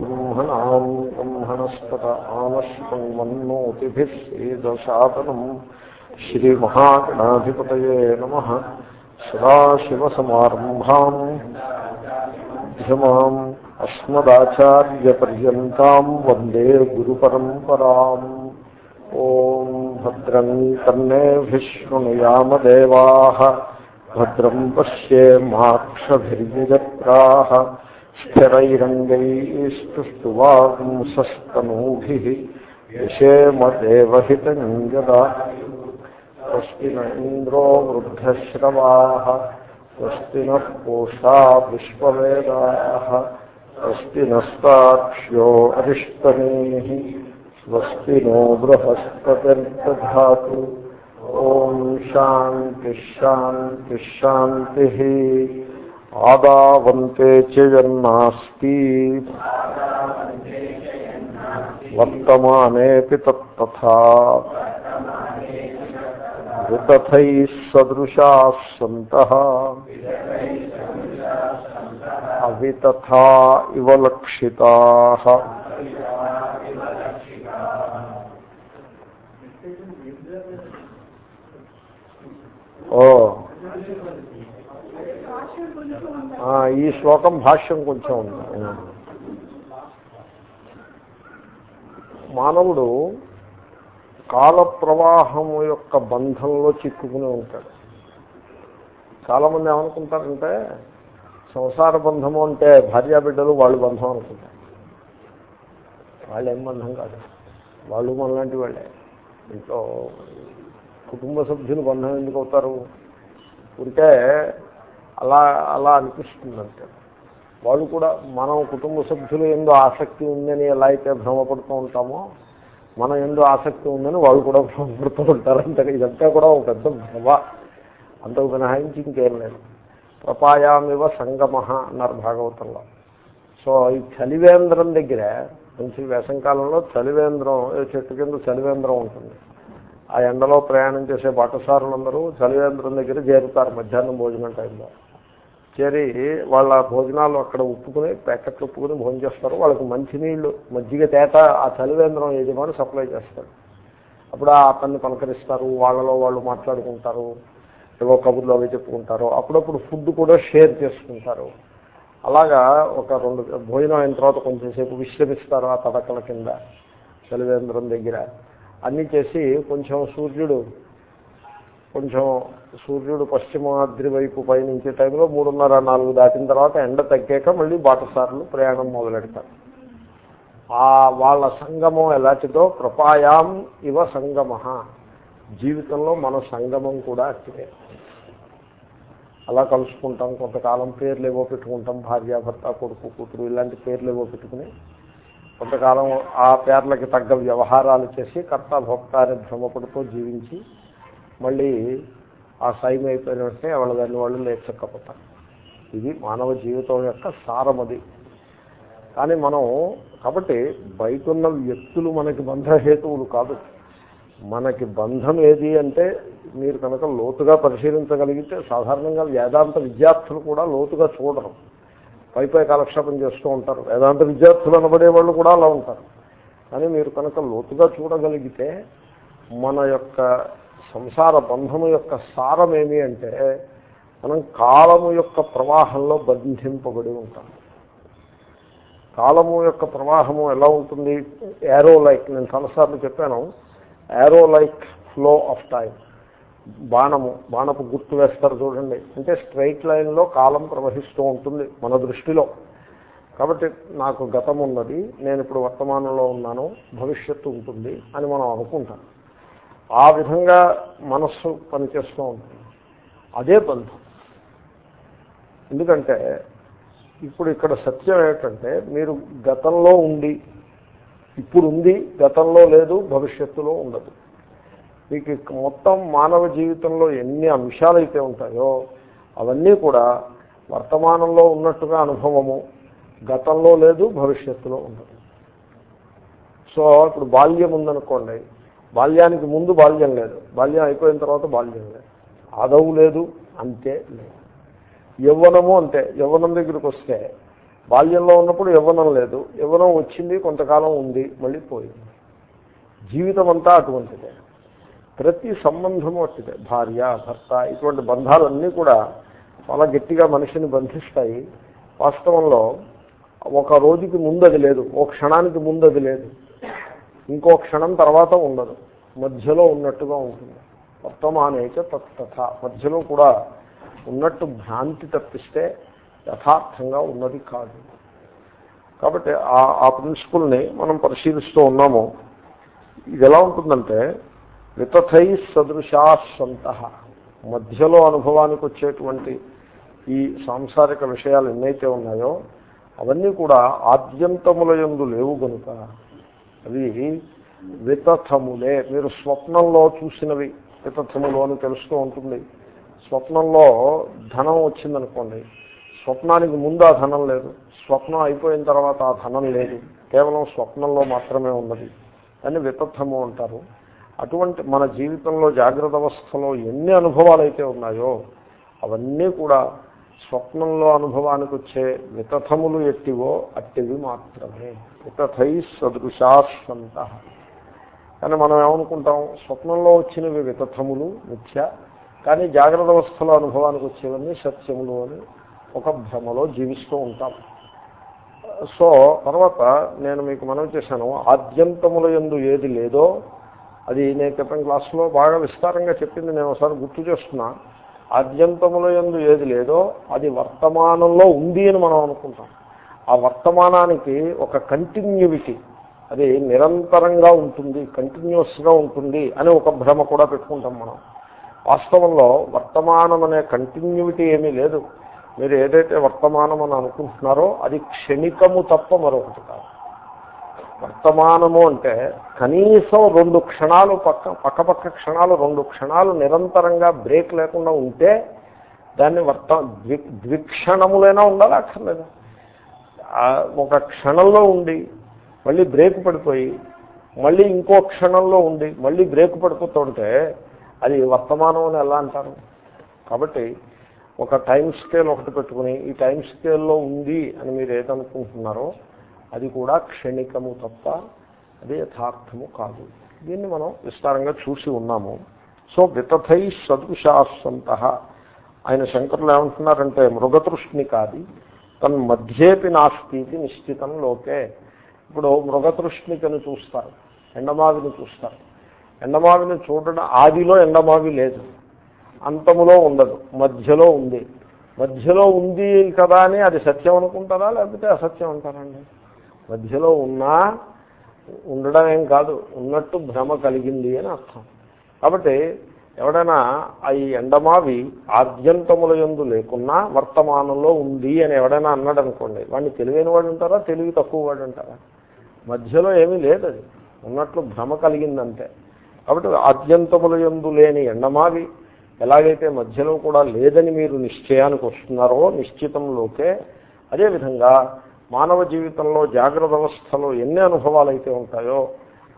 ब्रह्मणाम् ब्रह्मणस्पत आनश्वम् वन्नोतिभिः श्रीदशातनम् श्रीमहागणाधिपतये नमः। सदाशिवसमारम्भाम् मध्यमाम् अस्मदाचार्यपर्यन्ताम् वंदे गुरुपरम्पराम्। ॐ भद्रम् तन्ने विष्णुयामदेवाः भद्रम् पश्ये माक्षभिर्यजत्राः। స్థిరైరంగైస్తువాంసస్తనూభిः యశేమదేవహితం యదా స్వస్తి ఇంద్రో వృద్ధశ్రవాः స్వస్తి పూషా విశ్వవేదాः స్వస్తి నస్తాక్ష్యో అరిష్టనేः స్వస్తి నో బృహస్పతిర్దాతు ఓం శాంతి. శాంతి శాంతి ఆదావంతే చన్నాస్తి వర్తమానేపి తత్తథా వితథై సదృశా సంత అవితథా ఇవ లక్షితా ఓ ఆ, ఈ శ్లోకం భాష్యం కొంచెం ఉంది. మానవుడు కాల ప్రవాహము యొక్క బంధంలో చిక్కుకుని ఉంటాడు. చాలామంది ఏమనుకుంటారంటే సంసార బంధము అంటే భార్యాబిడ్డలు వాళ్ళు బంధం అనుకుంటారు. వాళ్ళు ఏం బంధం కాదు. వాళ్ళు మనలాంటి వాళ్ళే. ఇంట్లో కుటుంబ సభ్యులు బంధం ఎందుకు అవుతారు? ఉంటే అలా అలా అనిపిస్తుందంటే. వాళ్ళు కూడా మనం కుటుంబ సభ్యులు ఎందు ఆసక్తి ఉందని ఎలా అయితే భ్రమపడుతూ ఉంటామో మనం ఎందు ఆసక్తి ఉందని వాళ్ళు కూడా భ్రమపడుతూ ఉంటారు. అంతే ఇదంతా కూడా ఒక పెద్ద భ్రమ. అంతకు మినహాయించి ఇంకేం లేదు. ప్రపాయామివ సంగమ అన్నారు భాగవతంలో. సో ఈ చలివేంద్రం దగ్గర మంచి వేసంకాలంలో చలివేంద్రం చెట్టు కింద చలివేంద్రం ఉంటుంది. ఆ ఎండలో ప్రయాణం చేసే బాటసారులందరూ చలివేంద్రం దగ్గర చేరుతారు మధ్యాహ్నం భోజనం టైంలో. చేరి వాళ్ళ భోజనాలు అక్కడ ఉప్పుకుని ప్యాకెట్లు ఉప్పుకుని భోజనం చేస్తారు. వాళ్ళకి మంచినీళ్ళు మజ్జిగ తేట ఆ చలివేంద్రం యజమాని సప్లై చేస్తారు అప్పుడు ఆ అతన్ని పలకరిస్తారు వాళ్ళలో వాళ్ళు మాట్లాడుకుంటారు ఏవో కబుర్లు అవి చెప్పుకుంటారు. అప్పుడప్పుడు ఫుడ్ కూడా షేర్ చేసుకుంటారు. అలాగా ఒక రెండు భోజనం అయిన తర్వాత కొంచెం సేపు విశ్రమిస్తారు ఆ తడకల కింద చలివేంద్రం దగ్గర. అన్నీ చేసి కొంచెం సూర్యుడు కొంచెం సూర్యుడు పశ్చిమాద్రి వైపు పయనించే టైంలో మూడున్నర నాలుగు దాటిన తర్వాత ఎండ తగ్గాక మళ్ళీ బాటసార్లు ప్రయాణం మొదలెడతారు. ఆ వాళ్ళ సంగమం ఎలాంటిదో ప్రపాయాం ఇవ సంగమ. జీవితంలో మన సంగమం కూడా అట్టిదే. అలా కలుసుకుంటాం కొంతకాలం పేర్లు ఏవో పెట్టుకుంటాం భార్య భర్త కొడుకు కూతురు ఇలాంటి పేర్లు ఏవో పెట్టుకుని కొంతకాలం ఆ పేర్లకి తగ్గ వ్యవహారాలు చేసి కర్త భోక్త అనే భ్రమపడుతూ జీవించి మళ్ళీ ఆ సైమ్ అయిపోయిన వెంటనే వాళ్ళ దాన్ని వాళ్ళు లేచక్కపోతారు ఇది మానవ జీవితం యొక్క సారమది కానీ మనం కాబట్టి బయట ఉన్న వ్యక్తులు మనకి బంధహేతువులు కాదు. మనకి బంధం ఏది అంటే మీరు కనుక లోతుగా పరిశీలించగలిగితే సాధారణంగా వేదాంత విద్యార్థులు కూడా లోతుగా చూడరు. పైపై కాలక్షేపం చేస్తూ ఉంటారు. వేదాంత విద్యార్థులు అనబడే వాళ్ళు కూడా అలా ఉంటారు. కానీ మీరు కనుక లోతుగా చూడగలిగితే మన యొక్క సంసార బంధము యొక్క సారం ఏమి అంటే మనం కాలము యొక్క ప్రవాహంలో బంధింపబడి ఉంటాం. కాలము యొక్క ప్రవాహము ఎలా ఉంటుంది? ఏరో లైక్ నేను చాలాసార్లు చెప్పాను. Arrow like flow of time బాణము బాణపు గుర్తు వేస్తారు చూడండి. అంటే స్ట్రైట్ లైన్లో కాలం ప్రవహిస్తూ ఉంటుంది మన దృష్టిలో. కాబట్టి నాకు గతం ఉన్నది నేను ఇప్పుడు వర్తమానంలో ఉన్నాను భవిష్యత్తు ఉంటుంది అని మనం అనుకుంటాం. ఆ విధంగా మనస్సు పనిచేస్తూ ఉంటుంది. అదే బంధం. ఎందుకంటే ఇప్పుడు ఇక్కడ సత్యం ఏంటంటే మీరు గతంలో ఉండి ఇప్పుడు ఉంది గతంలో లేదు భవిష్యత్తులో ఉండదు. మీకు మొత్తం మానవ జీవితంలో ఎన్ని అంశాలైతే ఉంటాయో అవన్నీ కూడా వర్తమానంలో ఉన్నట్టుగా అనుభవము గతంలో లేదు భవిష్యత్తులో ఉండదు. సో ఇప్పుడు బాల్యం ఉందనుకోండి బాల్యానికి ముందు బాల్యం లేదు. బాల్యం అయిపోయిన తర్వాత బాల్యం లేదు. ఆదవు లేదు అంతే లేదు. యవ్వనము అంతే. యవ్వనం దగ్గరికి వస్తే బాల్యంలో ఉన్నప్పుడు యవ్వనం లేదు. యవ్వనం వచ్చింది కొంతకాలం ఉంది మళ్ళీ పోయింది. జీవితం అంతా అటువంటిదే. ప్రతి సంబంధము అట్టిదే భార్య భర్త ఇటువంటి బంధాలన్నీ కూడా చాలా గట్టిగా మనిషిని బంధిస్తాయి. వాస్తవంలో ఒక రోజుకి ముందు అది లేదు ఒక క్షణానికి ముందు అది లేదు. ఇంకో క్షణం తర్వాత ఉండదు. మధ్యలో ఉన్నట్టుగా ఉంటుంది. వర్తమానేచ తథ. మధ్యలో కూడా ఉన్నట్టు భ్రాంతి తప్పిస్తే యథార్థంగా ఉన్నది కాదు. కాబట్టి ఆ ఆ ప్రిన్సిపుల్ని మనం పరిశీలిస్తూ ఉన్నాము. ఇది ఎలా ఉంటుందంటే వితథై సదృశాసంత మధ్యలో అనుభవానికి వచ్చేటువంటి ఈ సాంసారిక విషయాలు ఎన్నైతే ఉన్నాయో అవన్నీ కూడా ఆద్యంతముల యందు లేవు కనుక అవి వితథములే. మీరు స్వప్నంలో చూసినవి. వితథములు అని తెలుస్తూ ఉంటుంది. స్వప్నంలో ధనం వచ్చిందనుకోండి స్వప్నానికి ముందు ఆ ధనం లేదు. స్వప్నం అయిపోయిన తర్వాత ఆ ధనం లేదు. కేవలం స్వప్నంలో మాత్రమే ఉన్నది అని వితథము అంటారు. అటువంటి మన జీవితంలో జాగ్రత్త అవస్థలో ఎన్ని అనుభవాలు అయితే ఉన్నాయో అవన్నీ కూడా స్వప్నంలో అనుభవానికి వచ్చే వితథములు ఎట్టివో అట్టివి మాత్రమే. వితథై సదృశాస్వంత కానీ మనం ఏమనుకుంటాం? స్వప్నంలో వచ్చినవి వితథములు మిథ్య. కానీ జాగ్రత్త అవస్థలో అనుభవానికి వచ్చేవన్నీ సత్యములు అని ఒక భ్రమలో జీవిస్తూ ఉంటాం. సో తర్వాత నేను మీకు మనం చేశాను. ఆద్యంతముల ఎందు ఏది లేదో అది నేను క్రితం క్లాస్లో బాగా విస్తారంగా చెప్పింది నేను ఒకసారి గుర్తు చేస్తున్నాను ఆద్యంతముల ఎందు ఏది లేదో అది వర్తమానంలో ఉంది అని మనం అనుకుంటాం. ఆ వర్తమానానికి ఒక కంటిన్యూవిటీ అది నిరంతరంగా ఉంటుంది కంటిన్యూస్గా ఉంటుంది అని ఒక భ్రమ కూడా పెట్టుకుంటాం మనం. వాస్తవంలో వర్తమానం అనే కంటిన్యూవిటీ ఏమీ లేదు. మీరు ఏదైతే వర్తమానం అని అనుకుంటున్నారో అది క్షణికము తప్ప మరొకటి కాదు. వర్తమానము అంటే కనీసం రెండు క్షణాలు పక్క పక్క పక్క క్షణాలు రెండు క్షణాలు నిరంతరంగా బ్రేక్ లేకుండా ఉంటే దాన్ని వర్త ద్వి ద్విక్షణములైనా ఉండాలి అక్కర్లేదు. ఒక క్షణంలో ఉండి మళ్ళీ బ్రేక్ పడిపోయి మళ్ళీ ఇంకో క్షణంలో ఉండి మళ్ళీ బ్రేక్ పడిపోతుంటే అది వర్తమానం అని ఎలా అంటారు? కాబట్టి ఒక టైం స్కేల్ ఒకటి పెట్టుకుని ఈ టైం స్కేల్లో ఉంది అని మీరు ఏదనుకుంటున్నారో అది కూడా క్షణికము తప్ప అది యథార్థము కాదు. దీన్ని మనం విస్తారంగా చూసి ఉన్నాము. సో వితథై సదృశాసంత ఆయన శంకరులు ఏమంటున్నారంటే మృగతృష్ణి కాది తన్ మధ్యేపి నాస్తి నిశ్చితం లోకే. ఇప్పుడు మృగతృష్ణికను చూస్తారు ఎండమావిని చూస్తారు. ఎండమావిని చూడడం ఆదిలో ఎండమావి లేదు. అంతములో ఉండదు మధ్యలో ఉంది. మధ్యలో ఉంది కదా అని అది సత్యం అనుకుంటారా లేకపోతే అసత్యం అంటారండి? మధ్యలో ఉన్నా ఉండడం ఏం కాదు. ఉన్నట్టు భ్రమ కలిగింది అని అర్థం. కాబట్టి ఎవడైనా ఈ ఎండమావి ఆద్యంతముల ఎందు లేకున్నా వర్తమానంలో ఉంది అని ఎవడైనా అన్నాడు అనుకోండి వాడిని తెలివైన వాడు ఉంటారా తెలివి తక్కువ వాడు ఉంటారా? మధ్యలో ఏమీ లేదు అది. ఉన్నట్లు భ్రమ కలిగిందంటే. కాబట్టి ఆద్యంతముల ఎందు లేని ఎండమావి ఎలాగైతే మధ్యలో కూడా లేదని మీరు నిశ్చయానికి వస్తున్నారో నిశ్చితంలోకే అదేవిధంగా మానవ జీవితంలో జాగ్రత్త అవస్థలో ఎన్ని అనుభవాలు అయితే ఉంటాయో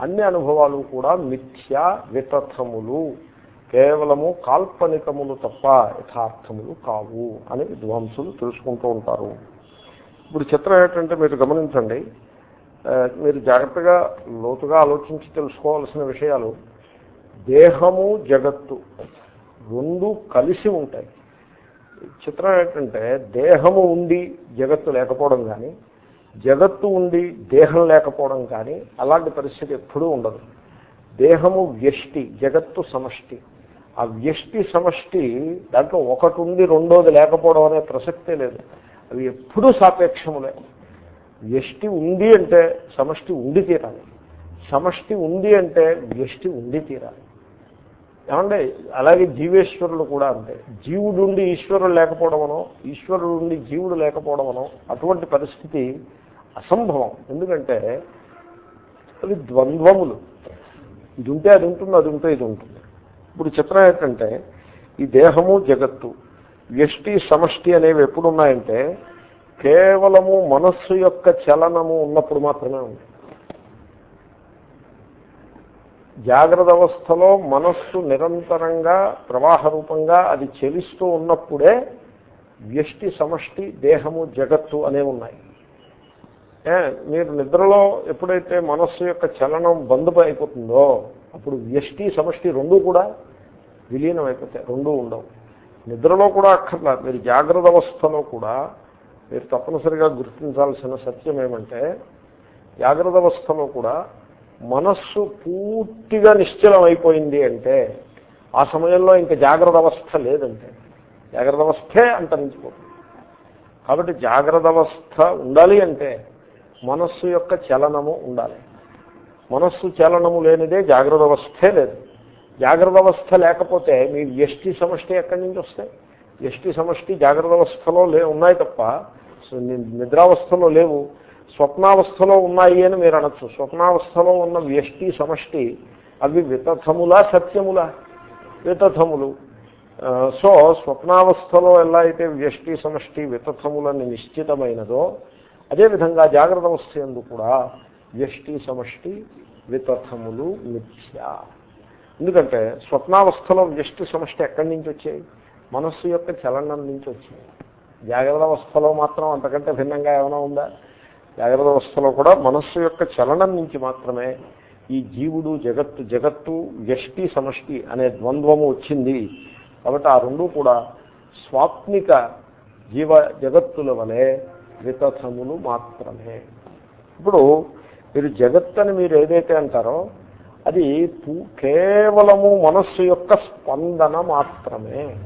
అన్ని అనుభవాలు కూడా మిథ్యా వితథములు. కేవలము కాల్పనికములు తప్ప యథార్థములు కావు అని విద్వాంసులు తెలుసుకుంటూ ఉంటారు. ఇప్పుడు చిత్రం ఏంటంటే మీరు గమనించండి. మీరు జాగ్రత్తగా లోతుగా ఆలోచించి తెలుసుకోవాల్సిన విషయాలు దేహము జగత్తు రెండు కలిసి ఉంటాయి. చిత్రం ఏంటంటే దేహము ఉండి జగత్తు లేకపోవడం కానీ జగత్తు ఉండి దేహం లేకపోవడం కానీ అలాంటి పరిస్థితి ఎప్పుడూ ఉండదు. దేహము వ్యష్టి జగత్తు సమష్టి. ఆ వ్యష్టి సమష్టి దాంట్లో ఒకటి ఉండి రెండోది లేకపోవడం అనే ప్రసక్తే లేదు. అవి ఎప్పుడూ సాపేక్షములే. వ్యష్టి ఉంది అంటే సమష్టి ఉండి తీరాలి. సమష్టి ఉంది అంటే వ్యష్టి ఉండి తీరాలి. ఏమంటే అలాగే జీవేశ్వరులు కూడా అంతే. జీవుడు ఉండి ఈశ్వరుడు లేకపోవడమనో ఈశ్వరుడు ఉండి జీవుడు లేకపోవడమనో అటువంటి పరిస్థితి అసంభవం. ఎందుకంటే అవి ద్వంద్వములు. ఇది ఉంటే అది ఉంటుంది అది ఉంటే ఇది ఉంటుంది ఇప్పుడు చిత్రం ఏంటంటే ఈ దేహము జగత్తు వ్యష్టి సమష్టి అనేవి ఎప్పుడు ఉన్నాయంటే కేవలము మనస్సు యొక్క చలనము ఉన్నప్పుడు మాత్రమే ఉంది. జాగ్రత్త అవస్థలో మనస్సు నిరంతరంగా ప్రవాహ రూపంగా అది చెలిస్తూ ఉన్నప్పుడే వ్యష్టి సమష్టి దేహము జగత్తు అనే ఉన్నాయి. ఏ, మీరు నిద్రలో ఎప్పుడైతే మనస్సు యొక్క చలనం బంద్ అయిపోతుందో అప్పుడు వ్యష్టి సమష్టి రెండూ కూడా విలీనం అయిపోతాయి రెండు ఉండవు. నిద్రలో కూడా అక్కర్లా మీరు జాగ్రత్త అవస్థలో కూడా మీరు తప్పనిసరిగా గుర్తించాల్సిన సత్యం ఏమంటే జాగ్రత్త అవస్థలో కూడా మనస్సు పూర్తిగా నిశ్చలం అయిపోయింది అంటే ఆ సమయంలో ఇంకా జాగ్రత్త అవస్థ లేదంటే. జాగ్రత్త అవస్థే అంతరించిపోతుంది. కాబట్టి జాగ్రత్త అవస్థ ఉండాలి అంటే మనస్సు యొక్క చలనము ఉండాలి. మనస్సు చలనము లేనిదే జాగ్రత్త అవస్థే లేదు. జాగ్రత్త అవస్థ లేకపోతే మీ ఎస్టి సమష్టి ఎక్కడి నుంచి వస్తాయి? ఎస్టి సమష్టి జాగ్రత్త అవస్థలో లే ఉన్నాయి తప్ప నిద్రావస్థలో లేవు. స్వప్నావస్థలో ఉన్నాయి అని మీరు అనొచ్చు. స్వప్నావస్థలో ఉన్న వ్యష్టి సమష్టి అవి వితథములా సత్యములా? వితథములు. సో స్వప్నావస్థలో ఎలా అయితే వ్యష్టి సమష్టి వితథములని నిశ్చితమైనదో అదేవిధంగా జాగ్రత్త అవస్థ ఎందు కూడా వ్యష్టి సమష్టి వితథములు మిథ్య. ఎందుకంటే స్వప్నావస్థలో వ్యష్టి సమష్టి ఎక్కడి నుంచి వచ్చాయి? మనస్సు యొక్క చలనం నుంచి వచ్చాయి. జాగ్రత్త అవస్థలో మాత్రం అంతకంటే భిన్నంగా ఏమైనా ఉందా? జాగ్రత్త అవస్థలో కూడా మనస్సు యొక్క చలనం నుంచి మాత్రమే ఈ జీవుడు జగత్తు జగత్తు వ్యష్టి సమష్టి అనే ద్వంద్వము వచ్చింది. కాబట్టి ఆ రెండు కూడా స్వాప్నిక జీవ జగత్తుల వలె వితథములు మాత్రమే. ఇప్పుడు మీరు జగత్ అని మీరు ఏదైతే అంటారో అది కేవలము మనస్సు యొక్క స్పందన మాత్రమే.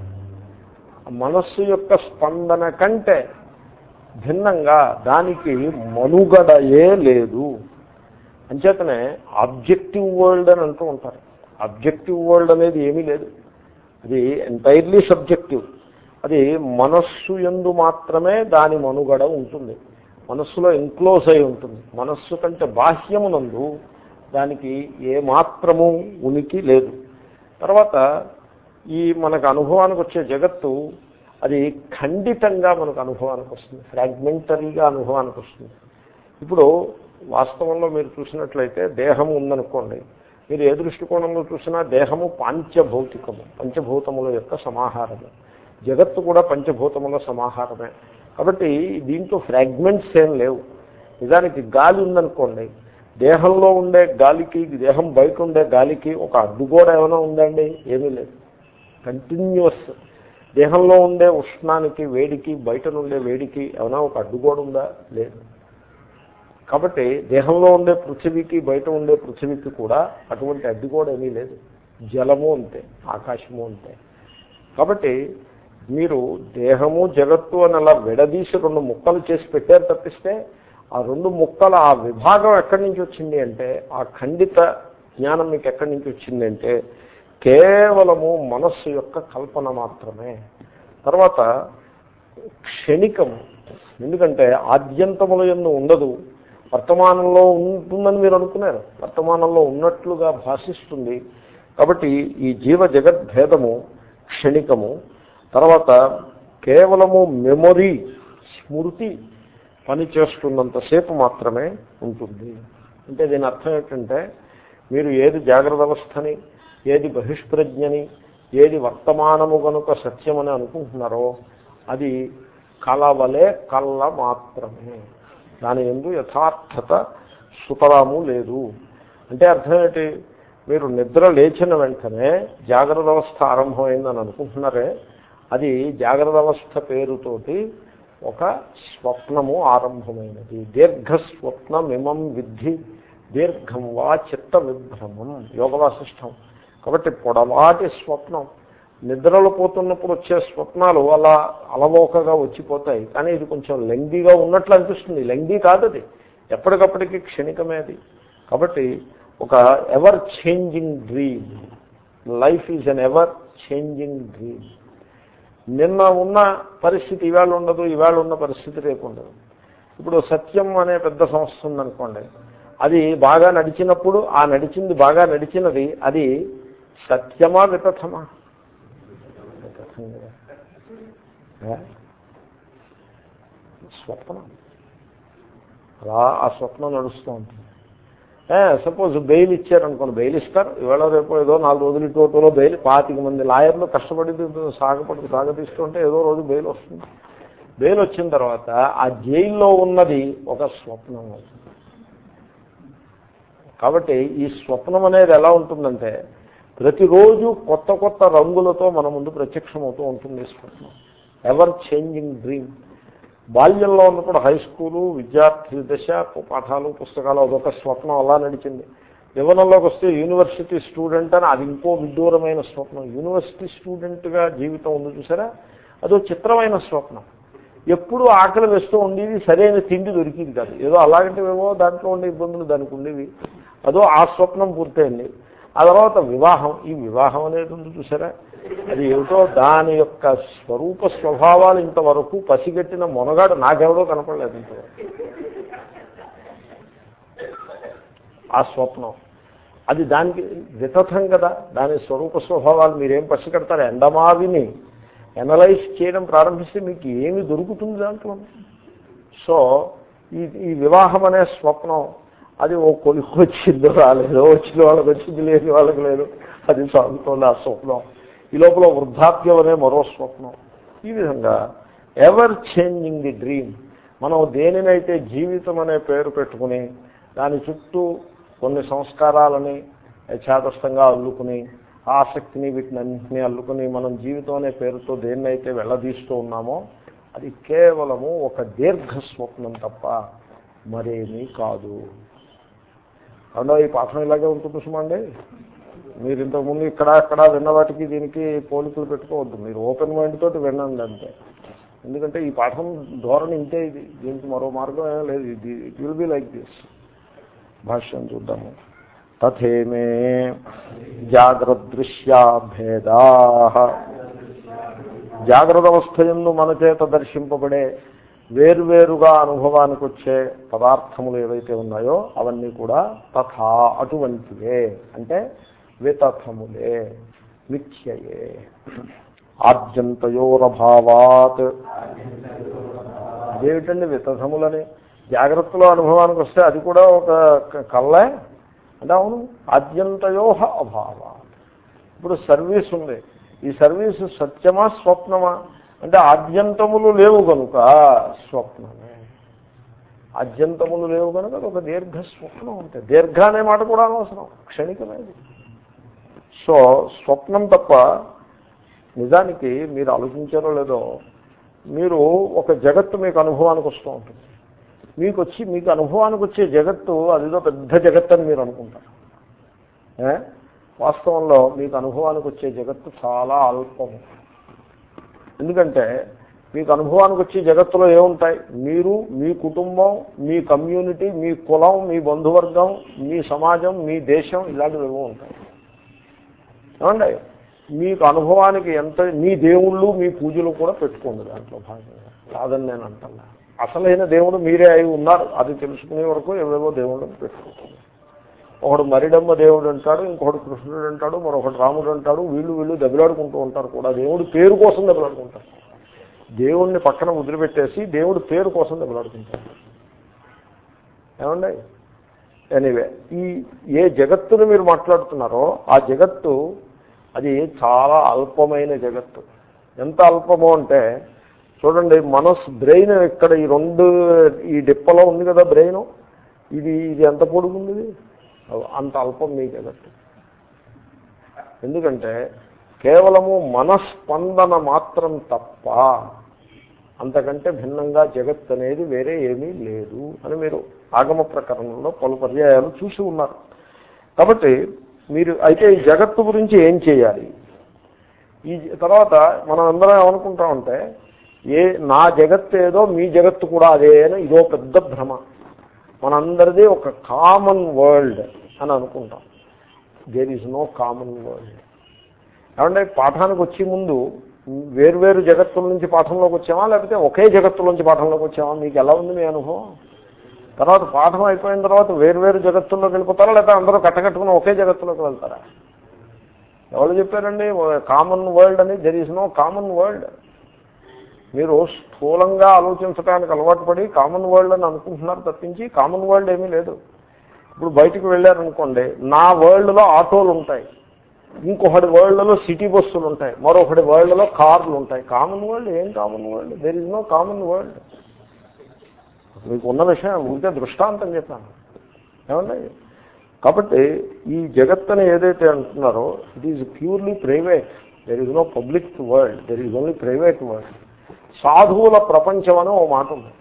మనస్సు యొక్క స్పందన కంటే భిన్నంగా దానికి మనుగడయే లేదు. అంచేతనే ఆబ్జెక్టివ్ వరల్డ్ అని అంటూ ఉంటారు. ఆబ్జెక్టివ్ వరల్డ్ అనేది ఏమీ లేదు. అది ఎంటైర్లీ సబ్జెక్టివ్. అది మనస్సు ఎందు మాత్రమే దాని మనుగడ ఉంటుంది. మనస్సులో ఎన్క్లోజ్ అయి ఉంటుంది. మనస్సు కంటే బాహ్యమునందు దానికి ఏమాత్రము ఉనికి లేదు. తర్వాత ఈ మనకు అనుభవానికి వచ్చే జగత్తు అది ఖండితంగా మనకు అనుభవానికి వస్తుంది. ఫ్రాగ్మెంటరీగా అనుభవానికి వస్తుంది. ఇప్పుడు వాస్తవంలో మీరు చూసినట్లయితే దేహం ఉందనుకోండి మీరు ఏ దృష్టికోణంలో చూసినా దేహము పాంచభౌతికము పంచభూతముల యొక్క సమాహారము. జగత్తు కూడా పంచభూతముల సమాహారమే. కాబట్టి దీంట్లో ఫ్రాగ్మెంట్స్ ఏం లేవు. నిజానికి గాలి ఉందనుకోండి దేహంలో ఉండే గాలికి దేహం బయట ఉండే గాలికి ఒక అడ్డుగోడ ఏమైనా ఉందండి? ఏమీ లేదు. కంటిన్యూస్ దేహంలో ఉండే ఉష్ణానికి వేడికి బయట నుండే వేడికి ఏమైనా ఒక అడ్డుగోడ ఉందా? లేదు. కాబట్టి దేహంలో ఉండే పృథివీకి బయట ఉండే పృథివీకి కూడా అటువంటి అడ్డుగోడ ఏమీ లేదు. జలము అంతే ఆకాశము అంతే. కాబట్టి మీరు దేహము జగత్తు అని అలా విడదీసి రెండు ముక్కలు చేసి పెట్టారు తప్పిస్తే ఆ రెండు ముక్కల ఆ విభాగం ఎక్కడి నుంచి వచ్చింది అంటే ఆ ఖండిత జ్ఞానం మీకు ఎక్కడి నుంచి వచ్చింది అంటే కేవలము మనస్సు యొక్క కల్పన మాత్రమే. తర్వాత క్షణికము ఎందుకంటే ఆద్యంతముల ఎందు ఉండదు. వర్తమానంలో ఉంటుందని మీరు అనుకున్నారు. వర్తమానంలో ఉన్నట్లుగా భాషిస్తుంది. కాబట్టి ఈ జీవ జగద్భేదము క్షణికము. తర్వాత కేవలము మెమొరీ స్మృతి పనిచేస్తున్నంతసేపు మాత్రమే ఉంటుంది. అంటే దీని అర్థం ఏంటంటే మీరు ఏది జాగ్రత్త అవస్థని ఏది బహిష్ప్రజ్ఞని ఏది వర్తమానము కనుక సత్యమని అనుకుంటున్నారో అది కలవలే కళ్ళ మాత్రమే. దాని ఎందు యథార్థత సుతరాము లేదు. అంటే అర్థం ఏంటి? మీరు నిద్ర లేచిన వెంటనే జాగ్రత్త అవస్థ ఆరంభమైందని అనుకుంటున్నారే అది జాగ్రత్త అవస్థ పేరుతోటి ఒక స్వప్నము ఆరంభమైనది. దీర్ఘ స్వప్నమిమం విద్ధి దీర్ఘం వా చిత్త విభ్రమం యోగవాసిష్టం. కాబట్టి పొడవాటి స్వప్నం నిద్రలో పోతున్నప్పుడు వచ్చే స్వప్నాలు అలా అలవోకగా వచ్చిపోతాయి. కానీ ఇది కొంచెం లెంగీగా ఉన్నట్లు అనిపిస్తుంది. లెంగీ కాదు అది. ఎప్పటికప్పటికి క్షణికమే అది. కాబట్టి ఒక ever changing dream life is an ever changing dream నిన్న ఉన్న పరిస్థితి ఇవాళ ఉండదు ఇవాళ ఉన్న పరిస్థితి రేపు ఉండదు. ఇప్పుడు సత్యం అనే పెద్ద సంస్థ ఉందనుకోండి అది బాగా నడిచినప్పుడు ఆ నడిచింది బాగా నడిచినది అది సత్యమా వితథమా స్వప్నం. అలా ఆ స్వప్నం నడుస్తూ ఉంటుంది. సపోజ్ బెయిల్ ఇచ్చారనుకోండి బెయిల్ ఇస్తారు. ఇవాళ రేపు ఏదో నాలుగు రోజులు ఇటువలో బెయిల్ పాతిక మంది లాయర్లు కష్టపడి సాగపడి సాగతీస్తుంటే ఏదో రోజు బెయిల్ వస్తుంది. బెయిల్ వచ్చిన తర్వాత ఆ జైల్లో ఉన్నది ఒక స్వప్నం. అవుతుంది కాబట్టి ఈ స్వప్నం అనేది ఎలా ఉంటుందంటే ప్రతిరోజు కొత్త కొత్త రంగులతో మన ముందు ప్రత్యక్షమవుతూ ఉంటుంది స్వప్నం ఎవర్ చేంజింగ్ డ్రీమ్ బాల్యంలో ఉన్నప్పుడు హై స్కూలు విద్యార్థి దశ పాఠాలు పుస్తకాలు అదొక స్వప్నం అలా నడిచింది. యవనంలోకి వస్తే యూనివర్సిటీ స్టూడెంట్ అని అది ఇంకో విడ్డూరమైన స్వప్నం. యూనివర్సిటీ స్టూడెంట్గా జీవితం ఉంది చూసారా? అదో చిత్రమైన స్వప్నం. ఎప్పుడు ఆకలి వేస్తూ ఉండేది సరైన తిండి దొరికింది కాదు. ఏదో అలాంటివేవో దాంట్లో ఉండే ఇబ్బందులు దానికి ఉండేవి. అదో ఆ స్వప్నం పూర్తయింది. ఆ తర్వాత వివాహం. ఈ వివాహం అనేది ఉంది చూసారా? అది ఏమిటో దాని యొక్క స్వరూప స్వభావాలు ఇంతవరకు పసిగట్టిన మొనగాడు నాకెవడో కనపడలేదు ఇంతవరకు. ఆ స్వప్నం. అది దానికి వితథం కదా. దాని స్వరూప స్వభావాలు మీరేం పసిగడతారు? ఎండమావిని ఎనలైజ్ చేయడం ప్రారంభిస్తే మీకు ఏమి దొరుకుతుంది దాంట్లో? సో ఈ ఈ వివాహం అనే స్వప్నం అది ఓ కొలికి వచ్చిందో రాలేదో వచ్చిన వాళ్ళకి వచ్చింది లేని వాళ్ళకి లేదు. అది చదువుకోండి ఆ స్వప్నం. ఈ లోపల వృద్ధాప్యం అనే మరో స్వప్నం. ఈ విధంగా ఎవర్ చేంజింగ్ ది డ్రీమ్ మనం దేనినైతే జీవితం అనే పేరు పెట్టుకుని దాని చుట్టూ కొన్ని సంస్కారాలని యథాతస్థంగా అల్లుకుని ఆసక్తిని వీటిని అన్నింటినీ అల్లుకుని మనం జీవితం అనే పేరుతో దేన్నైతే వెళ్ళదీస్తూ ఉన్నామో అది కేవలము ఒక దీర్ఘ స్వప్నం తప్ప మరేమీ కాదు. అవునా ఈ పాఠం ఇలాగే ఉంటుంది సుమండి మీరు ఇంతకుముందు ఇక్కడ అక్కడ విన్న వాటికి దీనికి పోలికలు పెట్టుకోవద్దు. మీరు ఓపెన్ మైండ్ తోటి వినండి అంతే. ఎందుకంటే ఈ పాఠం ధోరణి ఇంతే ఇది. దీనికి మరో మార్గం ఏం లేదు. ఇది it will be like this భాష్యం చూద్దాము. తథేమే జాగ్రదృశ్యాభేదా జాగ్రత్త అవస్థ ఎందు మన చేత దర్శింపబడే వేర్వేరుగా అనుభవానికి వచ్చే పదార్థములు ఏవైతే ఉన్నాయో అవన్నీ కూడా తథా అటువంటివే. అంటే వితథములే మిథ్యయే. ఆద్యంతయోరభావాత్. అదేమిటండి వితథములని? జాగ్రత్తలో అనుభవానికి వస్తే అది కూడా ఒక కళ్ళే? అంటే అవును ఆద్యంతయోహ అభావ ఇప్పుడు సర్వీస్ ఉంది ఈ సర్వీస్ సత్యమా స్వప్నమా? అంటే ఆద్యంతములు లేవు కనుక స్వప్నమే. ఆద్యంతములు లేవు కనుక ఒక దీర్ఘ స్వప్నం ఉంటాయి దీర్ఘ అనే మాట కూడా అనవసరం క్షణికమేది సో స్వప్నం తప్ప నిజానికి మీరు ఆలోచించారో లేదో మీరు ఒక జగత్తు మీకు అనుభవానికి వస్తూ ఉంటుంది. మీకు వచ్చి మీకు అనుభవానికి వచ్చే జగత్తు అదిదో పెద్ద జగత్ అని మీరు అనుకుంటారు. వాస్తవంలో మీకు అనుభవానికి వచ్చే జగత్తు చాలా అల్పము. ఎందుకంటే మీకు అనుభవానికి వచ్చే జగత్తులో ఏముంటాయి? మీరు మీ కుటుంబం మీ కమ్యూనిటీ మీ కులం మీ బంధువర్గం మీ సమాజం మీ దేశం ఇలాంటివి ఏమో ఉంటాయి. ఏమండి? మీకు అనుభవానికి ఎంత మీ దేవుళ్ళు మీ పూజలు కూడా పెట్టుకోండి దాంట్లో భాగంగా. కాదని నేను అంటున్నా. అసలైన దేవుడు మీరే అయి ఉన్నారు. అది తెలుసుకునే వరకు ఏవేవో దేవుళ్ళని పెట్టుకుంటుంది ఒకడు మరిడమ్మ దేవుడు అంటాడు ఇంకొకడు కృష్ణుడు అంటాడు మరొకటి రాముడు అంటాడు వీళ్ళు వీళ్ళు దెబ్బలాడుకుంటూ ఉంటారు కూడా. దేవుడు పేరు కోసం దెబ్బలాడుకుంటారు దేవుణ్ణి పక్కన వదిలిపెట్టేసి దేవుడు పేరు కోసం దెబ్బలాడుకుంటారు ఏమండి? ఎనీవే ఈ ఏ జగత్తును మీరు మాట్లాడుతున్నారో ఆ జగత్తు అది చాలా అల్పమైన జగత్తు. ఎంత అల్పమో అంటే చూడండి మనస్ బ్రెయిన్ ఇక్కడ ఈ రెండు ఈ డిప్పలో ఉంది కదా బ్రెయిన్? ఇది ఇది ఎంత పొడుగుంది? ఇది? అంత అల్పం మీ జగత్తు. ఎందుకంటే కేవలము మనస్పందన మాత్రం తప్ప అంతకంటే భిన్నంగా జగత్ అనేది వేరే ఏమీ లేదు అని మీరు ఆగమ ప్రకరణంలో పలు పర్యాయాలు చూసి ఉన్నారు. కాబట్టి మీరు అయితే ఈ జగత్తు గురించి ఏం చేయాలి? ఈ తర్వాత మనం అందరం ఏమనుకుంటామంటే ఏ నా జగత్తు ఏదో మీ జగత్తు కూడా అదే అని ఇదో పెద్ద భ్రమ. మనందరిది ఒక కామన్ వరల్డ్ అని అనుకుంటాం. There is no common world ఏమంటే పాఠానికి వచ్చే ముందు వేర్వేరు జగత్తుల నుంచి పాఠంలోకి వచ్చామా? లేకపోతే ఒకే జగత్తులోంచి పాఠంలోకి వచ్చామా? మీకు ఎలా ఉంది మీ అనుభవం? తర్వాత పాఠం అయిపోయిన తర్వాత వేర్వేరు జగత్తుల్లోకి వెళ్ళిపోతారా? లేకపోతే అందరూ కట్టకట్టుకుని ఒకే జగత్తులోకి వెళ్తారా? ఎవరు చెప్పారండి? కామన్ వరల్డ్ అని. There is no common world మీరు స్థూలంగా ఆలోచించడానికి అలవాటు పడి కామన్ వరల్డ్ అని అనుకుంటున్నారు తప్పించి కామన్ వరల్డ్ ఏమీ లేదు. ఇప్పుడు బయటికి వెళ్ళారనుకోండి నా వరల్డ్లో ఆటోలు ఉంటాయి. ఇంకొకటి వరల్డ్లో సిటీ బస్సులు ఉంటాయి. మరొకటి వరల్డ్లో కార్లు ఉంటాయి. కామన్ వరల్డ్ ఏం common world there is no common world మీకు ఉన్న విషయం ఉంటే దృష్టాంతం చెప్పాను. ఏమండి? కాబట్టి ఈ జగత్తని ఏదైతే అంటున్నారో it is purely private there is no public world there is only private world సాధువుల ప్రపంచం అని ఓ మాట ఉంది.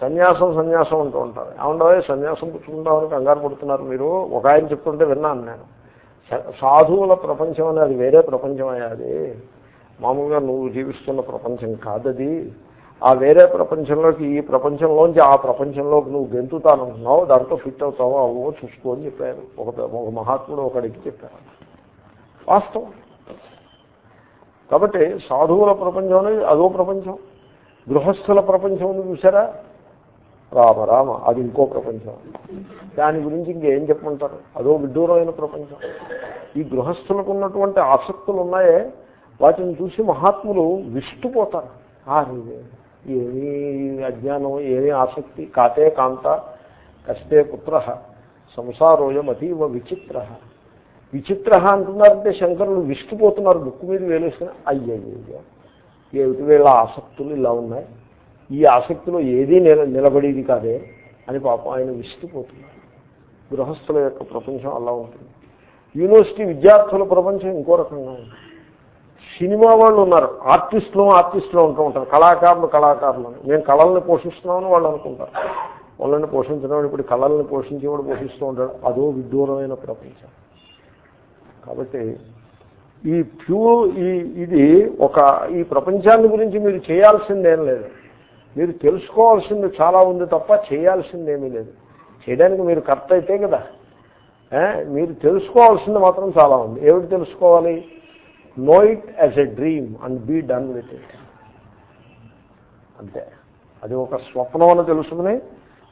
సన్యాసం సన్యాసం అంటూ ఉంటారు. ఏమంటే సన్యాసం పుచ్చుకుంటామని కంగారు పడుతున్నారు మీరు. ఒక ఆయన చెప్తుంటే విన్నాను నేను. సాధువుల ప్రపంచం అనేది వేరే ప్రపంచం అయ్యాది మామూలుగా నువ్వు జీవిస్తున్న ప్రపంచం కాదది. ఆ వేరే ప్రపంచంలోకి ఈ ప్రపంచంలోంచి ఆ ప్రపంచంలోకి నువ్వు గెంతుతానంటున్నావు. దాంతో ఫిట్ అవుతావో అవో చూసుకో అని చెప్పారు. ఒక ఒక మహాత్ముడు ఒకడికి చెప్పారు. వాస్తవం. కాబట్టి సాధువుల ప్రపంచం అనేది అదో ప్రపంచం. గృహస్థుల ప్రపంచం ఉంది చూసారా రామ రామ అది ఇంకో ప్రపంచం. దాని గురించి ఇంకేం చెప్పమంటారు? అదో విడ్డూరమైన ప్రపంచం. ఈ గృహస్థులకు ఉన్నటువంటి ఆసక్తులు ఉన్నాయే వాటిని చూసి మహాత్ములు విష్టుపోతారు. ఏమీ అజ్ఞానం ఏమీ ఆసక్తి. కాతే కాంత కష్టే పుత్ర సంసారోయం అతీవ విచిత్ర. విచిత్ర అంటున్నారంటే శంకరులు విష్టుపోతున్నారు బుక్కు మీద వేలేసుకుని అయ్యయ్యో ఏమిటి వీళ్ళ ఆసక్తులు ఇలా ఉన్నాయి? ఈ ఆసక్తిలో ఏదీ నిల నిలబడేది కాదే అని పాపం ఆయన విసిగిపోతున్నారు గృహస్థుల యొక్క ప్రపంచం అలా ఉంటుంది. యూనివర్సిటీ విద్యార్థుల ప్రపంచం ఇంకో రకంగా ఉంది. సినిమా వాళ్ళు ఉన్నారు. ఆర్టిస్టులు ఆర్టిస్టులు ఉంటూ ఉంటారు. కళాకారులు కళాకారులు మేము కళల్ని పోషిస్తున్నామని వాళ్ళు అనుకుంటారు. వాళ్ళని పోషించడం ఇప్పుడు కళల్ని పోషించేవాడు పోషిస్తూ ఉంటాడు. అదో విడ్డూరమైన ప్రపంచం. కాబట్టి ఈ ప్యూ ఈ ఇది ఒక ఈ ప్రపంచాన్ని గురించి మీరు చేయాల్సిందేం లేదు. మీరు తెలుసుకోవాల్సింది చాలా ఉంది తప్ప చేయాల్సిందేమీ లేదు. చేయడానికి మీరు కరెక్ట్ అయితే కదా. మీరు తెలుసుకోవాల్సింది మాత్రం చాలా ఉంది. ఏమిటి తెలుసుకోవాలి? Know it as a dream and be done with it అంతే. అది ఒక స్వప్నం అని తెలుసుకుని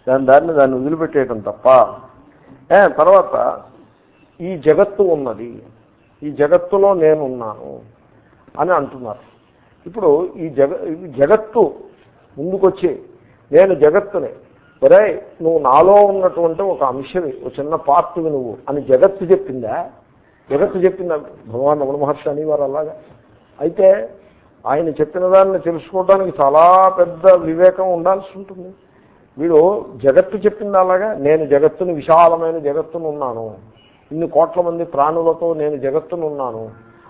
దాని దాన్ని దాన్ని వదిలిపెట్టేయటం తప్ప. తర్వాత ఈ జగత్తు ఉన్నది ఈ జగత్తులో నేనున్నాను అని అంటున్నారు. ఇప్పుడు ఈ జగ జగత్తు ముందుకొచ్చి నేను జగత్తుని. ఒరే నువ్వు నాలో ఉన్నటువంటి ఒక అంశవి ఒక చిన్న పార్ట్వి నువ్వు అని జగత్తు చెప్పిందా? జగత్తు చెప్పిందా? భగవాన్ రమణ మహర్షి అనేవారు అలాగా. అయితే ఆయన చెప్పిన దాన్ని తెలుసుకోవడానికి చాలా పెద్ద వివేకం ఉండాల్సి ఉంటుంది. వీడు జగత్తు చెప్పింది అలాగా నేను జగత్తుని విశాలమైన జగత్తును ఉన్నాను ఇన్ని కోట్ల మంది ప్రాణులతో నేను జగత్తునున్నాను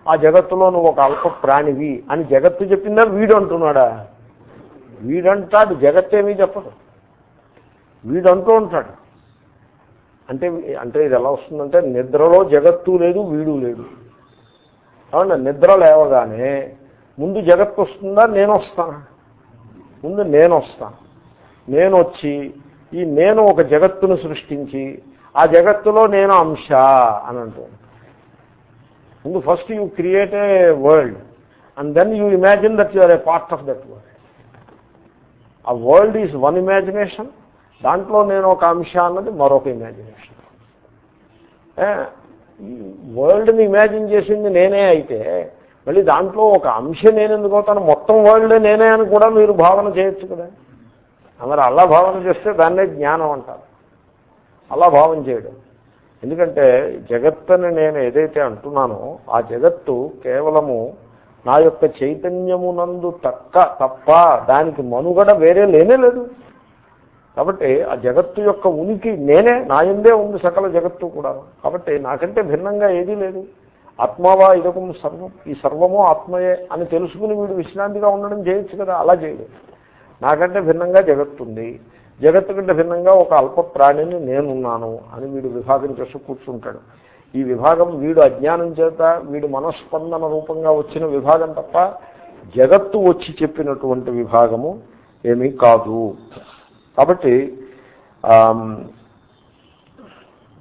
ఆ జగత్తులో నువ్వు ఒక అల్ప ప్రాణివి అని జగత్తు చెప్పిందా వీడు అంటున్నాడా? వీడంటాడు జగత్తేమీ చెప్పడు వీడంటూ ఉంటాడు. అంటే అంటే ఇది ఎలా వస్తుందంటే నిద్రలో జగత్తు లేదు వీడు లేడు. అవునా? నిద్ర లేవగానే ముందు జగత్తు వస్తుందా? నేను వస్తాను ముందు నేను వస్తాను నేను వచ్చి ఈ నేను ఒక జగత్తును సృష్టించి ఆ జగత్తులో నేను అంశ అని అంటూ ముందు first you create a world and then you imagine that your a part of that world ఆ వరల్డ్ ఈజ్ వన్ ఇమాజినేషన్ దాంట్లో నేను ఒక అంశ అన్నది మరొక ఇమాజినేషన్ వరల్డ్ని ఇమాజిన్ చేసింది నేనే అయితే మళ్ళీ దాంట్లో ఒక అంశ నేను ఎందుకు అవుతాను? మొత్తం వరల్డ్ నేనే అని కూడా మీరు భావన చేయొచ్చు కదా. మరి అలా భావన చేస్తే దాన్నే జ్ఞానం అంటారు. అలా భావం చేయడం. ఎందుకంటే జగత్తని నేను ఏదైతే అంటున్నానో ఆ జగత్తు కేవలము నా యొక్క చైతన్యమునందు తక్క తప్ప దానికి మనుగడ వేరే లేనే లేదు. కాబట్టి ఆ జగత్తు యొక్క ఉనికి నేనే నాయందే ఉంది సకల జగత్తు కూడా. కాబట్టి నాకంటే భిన్నంగా ఏదీ లేదు. ఆత్మావా ఇదకం సర్వం. ఈ సర్వము ఆత్మయే అని తెలుసుకుని వీడు విశ్రాంతిగా ఉండడం చేయొచ్చు కదా అలా చేయలేదు. నాకంటే భిన్నంగా జగత్తుంది. జగత్తు కంటే భిన్నంగా ఒక అల్ప ప్రాణిని నేనున్నాను అని వీడు విభాగం చేసి కూర్చుంటాడు. ఈ విభాగం వీడు అజ్ఞానం చేత వీడు మనస్పందన రూపంగా వచ్చిన విభాగం తప్ప జగత్తు వచ్చి చెప్పినటువంటి విభాగము ఏమీ కాదు. కాబట్టి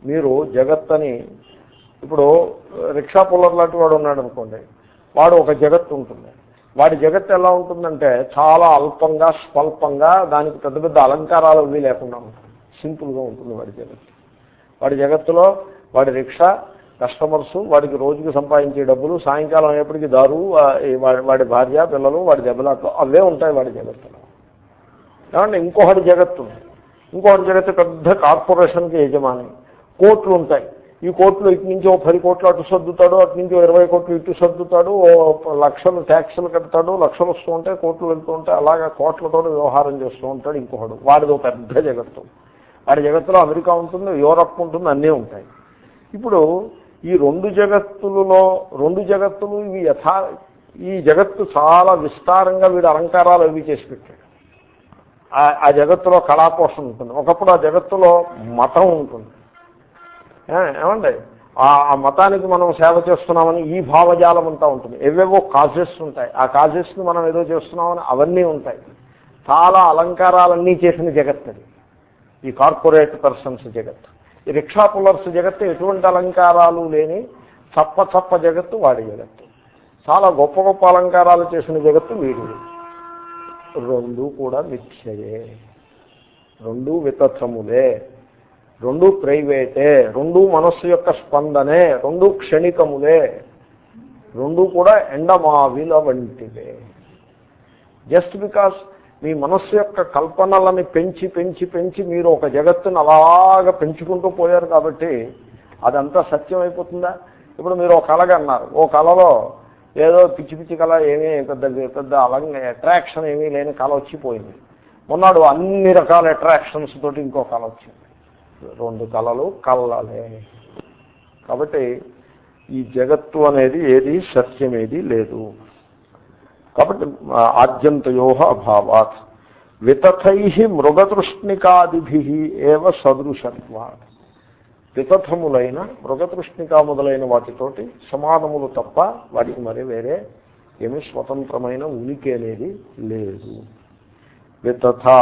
మీరు జగత్తని ఇప్పుడు రిక్షా పుల్లర్ లాంటి వాడు ఉన్నాడు అనుకోండి వాడు ఒక జగత్తు ఉంటుంది. వాడి జగత్తు ఎలా ఉంటుందంటే చాలా అల్పంగా స్వల్పంగా దానికి పెద్ద పెద్ద అలంకారాలు అవి లేకుండా ఉంటుంది. సింపుల్గా ఉంటుంది వాడి జగత్తు. వాడి జగత్తులో వాడి రిక్షా కస్టమర్స్ వాడికి రోజుకి సంపాదించే డబ్బులు సాయంకాలం అయ్యేప్పటికీ దారు వాడి భార్య పిల్లలు వాడి దెబ్బలాట్లు అవే ఉంటాయి వాడి జగత్తులో. ఏమంటే ఇంకొకటి జగత్తు ఇంకొకటి జగత్తు పెద్ద కార్పొరేషన్కి యజమాని. కోట్లు ఉంటాయి. ఈ కోట్లు ఇటు నుంచి ఓ పది కోట్లు అటు సర్దుతాడు అటు నుంచి ఓ ఇరవై కోట్లు ఇటు సర్దుతాడు ఓ లక్షలు ట్యాక్సులు కడతాడు లక్షలు వస్తూ ఉంటాయి కోట్లు వెళ్తూ ఉంటాయి అలాగా కోట్లతో వ్యవహారం చేస్తూ ఉంటాడు ఇంకొకడు. వాడిది ఒక పెద్ద జగత్తు. వాడి జగత్తులో అమెరికా ఉంటుంది యూరప్ ఉంటుంది అన్నీ ఉంటాయి. ఇప్పుడు ఈ రెండు జగత్తులలో రెండు జగత్తులు ఇవి యథా ఈ జగత్తు చాలా విస్తారంగా వీడు అలంకారాలు అవి చేసి పెట్టాడు. ఆ- ఆ జగత్తులో కళాపోషణ ఉంటుంది. ఒకప్పుడు ఆ జగత్తులో మతం ఉంటుంది. ఏమండి? ఆ ఆ మతానికి మనం సేవ చేస్తున్నామని ఈ భావజాలం అంతా ఉంటుంది. ఏవేవో కాజెస్ ఉంటాయి. ఆ కాజెస్ని మనం ఏదో చేస్తున్నామని అవన్నీ ఉంటాయి. చాలా అలంకారాలన్నీ చేసిన జగత్ అది. ఈ కార్పొరేట్ పర్సన్స్ జగత్ ఈ రిక్షా పుల్లర్స్ జగత్తు ఎటువంటి అలంకారాలు లేని చప్ప చప్ప జగత్తు వాడి జగత్తు. చాలా గొప్ప గొప్ప అలంకారాలు చేసిన జగత్తు వీడిది రెండు కూడా మిథ్యయే. రెండు వితత్సములే రెండు ప్రైవేటే రెండు మనస్సు యొక్క స్పందనే రెండు క్షణికములే రెండు కూడా ఎండమావిల వంటివే. జస్ట్ బికాస్ మీ మనస్సు యొక్క కల్పనలని పెంచి పెంచి పెంచి మీరు ఒక జగత్తును అలాగా పెంచుకుంటూ పోయారు కాబట్టి అదంతా సత్యం అయిపోతుందా ఇప్పుడు మీరు ఒక కళగా అన్నారు. ఓ కళలో ఏదో పిచ్చి పిచ్చి కళ ఏమీ పెద్ద పెద్ద అలంగా అట్రాక్షన్ ఏమీ లేని కళ వచ్చిపోయింది. మొన్నాడు అన్ని రకాల అట్రాక్షన్స్ తోటి ఇంకో కళ వచ్చింది. రెండు కళలు కళ్ళలే. కాబట్టి ఈ జగత్తు అనేది ఏది సత్యమేది లేదు. కాబట్టి ఆద్యంతయో అభావాత్. వితథై మృగతృష్ణికాదిభి ఏవ సదృశత్వాత్. వితథములైన మృగతృష్ణికా మొదలైన వాటితోటి సమానములు తప్ప వాటికి మరి వేరే ఏమి స్వతంత్రమైన ఉనికి అనేది లేదు. వితథా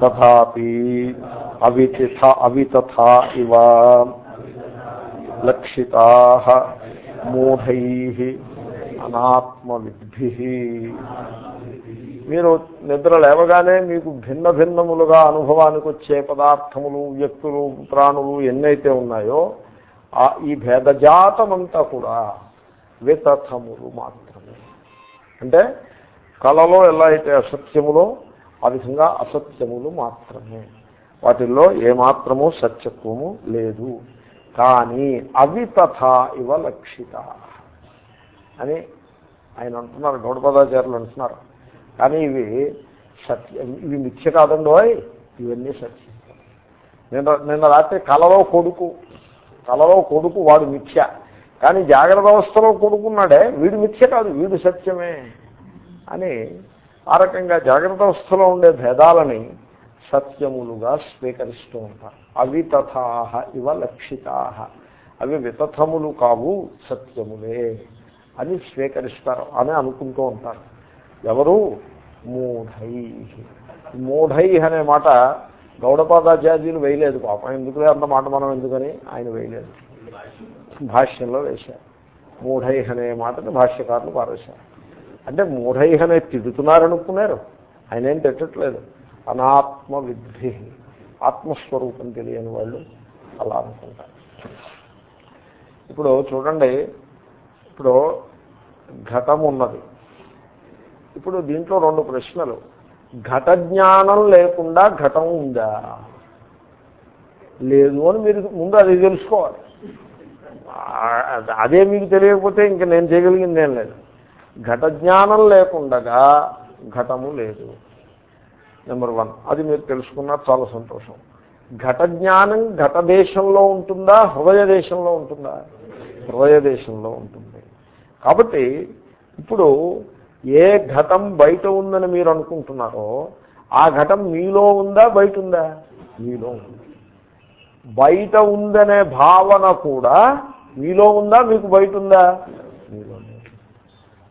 తథాపి అవితిథ అవితథా ఇవ. లక్షితా మూఢై అనాత్మవిద్భి. మీరు నిద్ర లేవగానే మీకు భిన్న భిన్నములుగా అనుభవానికి వచ్చే పదార్థములు వ్యక్తులు ప్రాణులు ఎన్నైతే ఉన్నాయో ఆ ఈ భేదజాతమంతా కూడా వితథములు మాత్రమే. అంటే కళలో ఎలా అయితే అసత్యములో ఆ విధంగా అసత్యములు మాత్రమే. వాటిల్లో ఏమాత్రము సత్యత్వము లేదు. కానీ అవి తథా ఇవ లక్షిత. అని ఆయన అంటున్నారు గౌడపదాచార్యులు అంటున్నారు. కానీ ఇవి సత్యం ఇవి మిథ్య కాదండోయ్ ఇవన్నీ సత్యం. నిన్న నిన్న రాత్రి కలలో కొడుకు కలలో కొడుకు వాడు మిథ్య. కానీ జాగ్రత్త అవస్థలో కొడుకున్నాడే వీడు మిథ్య కాదు వీడు సత్యమే. అని ఆ రకంగా జాగ్రత్త అవస్థలో ఉండే భేదాలని సత్యములుగా స్వీకరిస్తూ ఉంటారు. అవి తథాహ ఇవ లక్షితాహ. అవి వితథములు కావు సత్యములే అని స్వీకరిస్తారు అని అనుకుంటూ ఉంటారు. ఎవరు? మూఢై. మూఢై అనే మాట గౌడపాదాచార్యులు వేయలేదు పాపం. ఎందుకులే అంత మాట మనం ఎందుకని? ఆయన వేయలేదు. భాష్యంలో వేశారు. మూఢై అనే మాటని భాష్యకారులు పారేశారు. అంటే మూఢై అనే తిడుతున్నారనుకున్నారు. ఆయన ఏం తిట్టట్లేదు. అనాత్మ విద్ధి ఆత్మస్వరూపం తెలియని వాళ్ళు అలా అనుకుంటారు. ఇప్పుడు చూడండి ఇప్పుడు ఘటం ఉన్నది ఇప్పుడు దీంట్లో రెండు ప్రశ్నలు. ఘట జ్ఞానం లేకుండా ఘటం ఉందా? లేదు అని మీరు ముందు అది తెలుసుకోవాలి. అదే మీకు తెలియకపోతే ఇంక నేను చేయగలిగింది ఏం లేదు. ఘట జ్ఞానం లేకుండగా ఘటము లేదు. నెంబర్ వన్ అది మీరు తెలుసుకున్నారు చాలా సంతోషం. ఘట జ్ఞానం ఘట దేశంలో ఉంటుందా? హృదయ దేశంలో ఉంటుందా? హృదయ దేశంలో ఉంటుంది. కాబట్టి ఇప్పుడు ఏ ఘటం బయట ఉందని మీరు అనుకుంటున్నారో ఆ ఘటం మీలో ఉందా బయట ఉందా? మీలో ఉంది. బయట ఉందనే భావన కూడా మీలో ఉందా మీకు బయట ఉందా?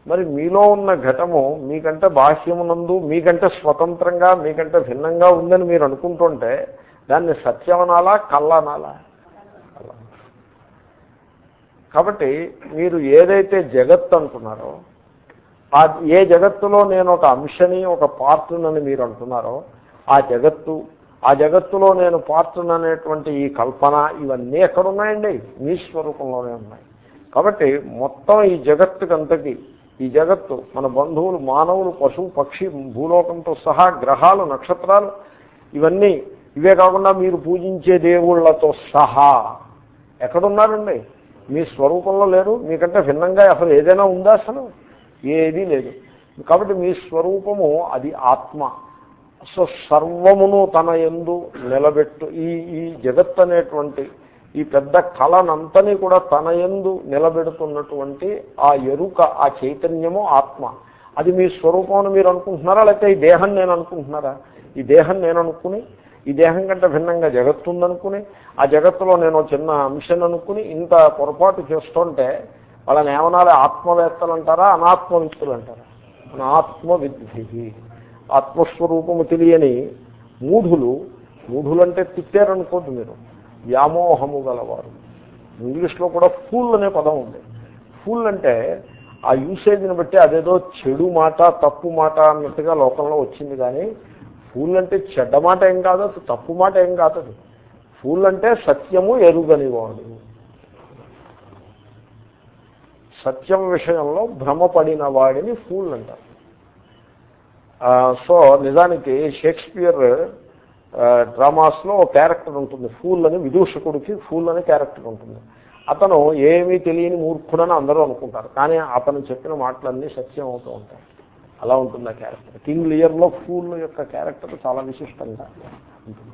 మరి మీలో ఉన్న ఘటము మీకంటే బాహ్యమునందు మీకంటే స్వతంత్రంగా మీకంటే భిన్నంగా ఉందని మీరు అనుకుంటుంటే దాన్ని సత్యమనాలా కళ్ళనాలా? కాబట్టి మీరు ఏదైతే జగత్ అంటున్నారో ఆ ఏ జగత్తులో నేను ఒక అంశని ఒక పార్ట్నని మీరు అంటున్నారో ఆ జగత్తు ఆ జగత్తులో నేను పార్ట్న్ అనేటువంటి ఈ కల్పన ఇవన్నీ ఎక్కడున్నాయండి? మీ స్వరూపంలోనే ఉన్నాయి. కాబట్టి మొత్తం ఈ జగత్తుకంతకి ఈ జగత్తు మన బంధువులు మానవులు పశువు పక్షి భూలోకంతో సహా గ్రహాలు నక్షత్రాలు ఇవన్నీ ఇవే కాకుండా మీరు పూజించే దేవుళ్ళతో సహా. ఎక్కడున్నారండి? మీ స్వరూపంలో లేరు. మీకంటే భిన్నంగా అసలు ఏదైనా ఉందా అసలు? ఏదీ లేదు. కాబట్టి మీ స్వరూపము అది ఆత్మ. సో సర్వమును తన ఎందు నిలబెట్టు ఈ ఈ జగత్ అనేటువంటి ఈ పెద్ద కళనంతని కూడా తన ఎందు నిలబెడుతున్నటువంటి ఆ ఎరుక ఆ చైతన్యము ఆత్మ. అది మీ స్వరూపం అని మీరు అనుకుంటున్నారా? లేకపోతే ఈ దేహం నేను అనుకుంటున్నారా? ఈ దేహం నేను అనుకుని ఈ దేహం కంటే భిన్నంగా జగత్తు ఉందనుకుని ఆ జగత్తులో నేను చిన్న అంశం అనుకుని ఇంత పొరపాటు చేస్తుంటే వాళ్ళని ఏమనాలి? ఆత్మవేత్తలు అంటారా? అనాత్మవిత్తులు అంటారా? అనాత్మవిద్ధి ఆత్మస్వరూపము తెలియని మూఢులు మూఢులంటే తిట్టారనుకోద్దు మీరు. వ్యామోహము గలవారు. ఇంగ్లీష్లో కూడా ఫూల్ అనే పదం ఉంది. ఫూల్ అంటే ఆ యూసేజ్ని బట్టి అదేదో చెడు మాట తప్పు మాట అన్నట్టుగా లోకంలో వచ్చింది కానీ ఫూల్ అంటే చెడ్డ మాట ఏం కాదు తప్పు మాట ఏం కాదు ఫూల్ అంటే సత్యము ఎరుగనివాడు. సత్యం విషయంలో భ్రమపడిన వాడిని ఫూల్ అంటారు. సో నిజానికి షేక్స్పియర్ డ్రామాస్లో ఒక క్యారెక్టర్ ఉంటుంది ఫూల్ అని విదూషకుడికి ఫూల్ అనే క్యారెక్టర్ ఉంటుంది. అతను ఏమీ తెలియని మూర్ఖుడని అందరూ అనుకుంటారు కానీ అతను చెప్పిన మాటలన్నీ సత్యం అవుతూ ఉంటాయి. అలా ఉంటుంది ఆ క్యారెక్టర్. కింగ్ లియర్లో ఫూల్ యొక్క క్యారెక్టర్ చాలా విశిష్టంగా ఉంటుంది.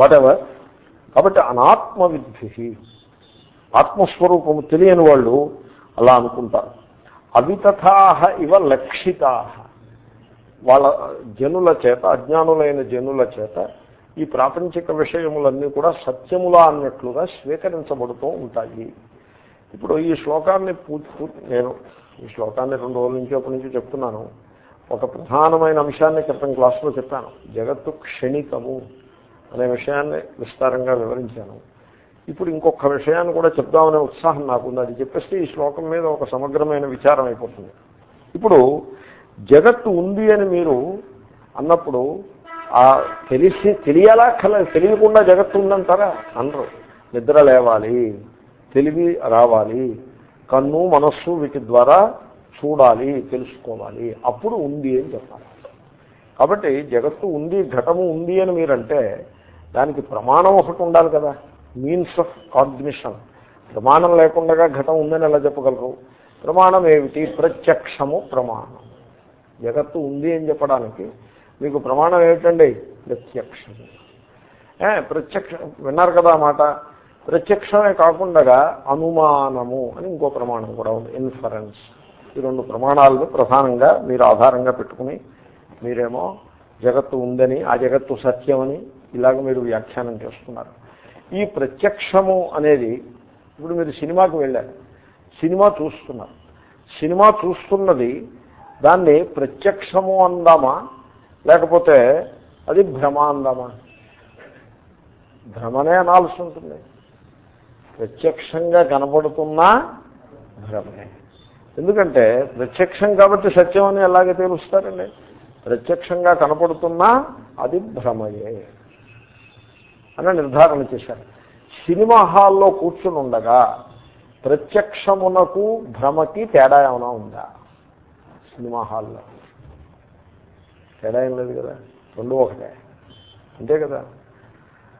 వాటెవర్ కాబట్టి అనాత్మ విద్ధి ఆత్మస్వరూపము తెలియని వాళ్ళు అలా అనుకుంటారు. అవితథాహ ఇవ లక్షితాహ వాళ్ళ జనుల చేత అజ్ఞానులైన జనుల చేత ఈ ప్రాపంచిక విషయములన్నీ కూడా సత్యములా అన్నట్లుగా స్వీకరించబడుతూ ఉంటాయి. ఇప్పుడు ఈ శ్లోకాన్ని పూర్తి నేను ఈ శ్లోకాన్ని రెండు రోజుల నుంచి ఒక నుంచి చెప్తున్నాను. ఒక ప్రధానమైన అంశాన్ని క్రితం క్లాస్లో చెప్పాను. జగత్తు క్షణికము అనే విషయాన్ని విస్తారంగా వివరించాను. ఇప్పుడు ఇంకొక విషయాన్ని కూడా చెప్దామనే ఉత్సాహం నాకుంది. అది చెప్పేస్తే ఈ శ్లోకం మీద ఒక సమగ్రమైన విచారం అయిపోతుంది. ఇప్పుడు జగత్తు ఉంది అని మీరు అన్నప్పుడు ఆ తెలిసి తెలియాలా కల తెలియకుండా జగత్తు ఉందంటారా? అనరు. నిద్ర లేవాలి తెలివి రావాలి కన్ను మనస్సు వీటి ద్వారా చూడాలి తెలుసుకోవాలి. అప్పుడు ఉంది అని చెప్పాలి. కాబట్టి జగత్తు ఉంది ఘటము ఉంది అని మీరంటే దానికి ప్రమాణం ఒకటి ఉండాలి కదా. మీన్స్ ఆఫ్ కాగ్నిషన్ ప్రమాణం లేకుండా ఘటం ఉందని ఎలా చెప్పగలరు? ప్రమాణం ఏమిటి? ప్రత్యక్షము ప్రమాణం. జగత్తు ఉంది అని చెప్పడానికి మీకు ప్రమాణం ఏమిటండి? ప్రత్యక్షము. ప్రత్యక్ష విన్నారు కదా మాట? ప్రత్యక్షమే కాకుండా అనుమానము అని ఇంకో ప్రమాణం కూడా ఉంది. ఇన్ఫరెన్స్ ఈ రెండు ప్రమాణాలను ప్రధానంగా మీరు ఆధారంగా పెట్టుకుని మీరేమో జగత్తు ఉందని ఆ జగత్తు సత్యమని ఇలాగ మీరు వ్యాఖ్యానం చేస్తున్నారు. ఈ ప్రత్యక్షము అనేది ఇప్పుడు మీరు సినిమాకి వెళ్ళారు. సినిమా చూస్తున్నారు సినిమా చూస్తున్నది దాన్ని ప్రత్యక్షము అందామా? లేకపోతే అది భ్రమ అందామా? భ్రమనే అనాల్సి ఉంటుంది. ప్రత్యక్షంగా కనపడుతున్నా భ్రమే ఎందుకంటే ప్రత్యక్షం కాబట్టి సత్యం అని ఎలాగే తెలుస్తారండి? ప్రత్యక్షంగా కనపడుతున్నా అది భ్రమయే. అని నిర్ధారణ చేశారు. సినిమా హాల్లో కూర్చుని ఉండగా ప్రత్యక్షమునకు భ్రమకి తేడా ఏమైనా ఉందా? సినిమా హాల్లో. తేడా ఏం లేదు కదా? రెండు ఒకటే. అంతే కదా?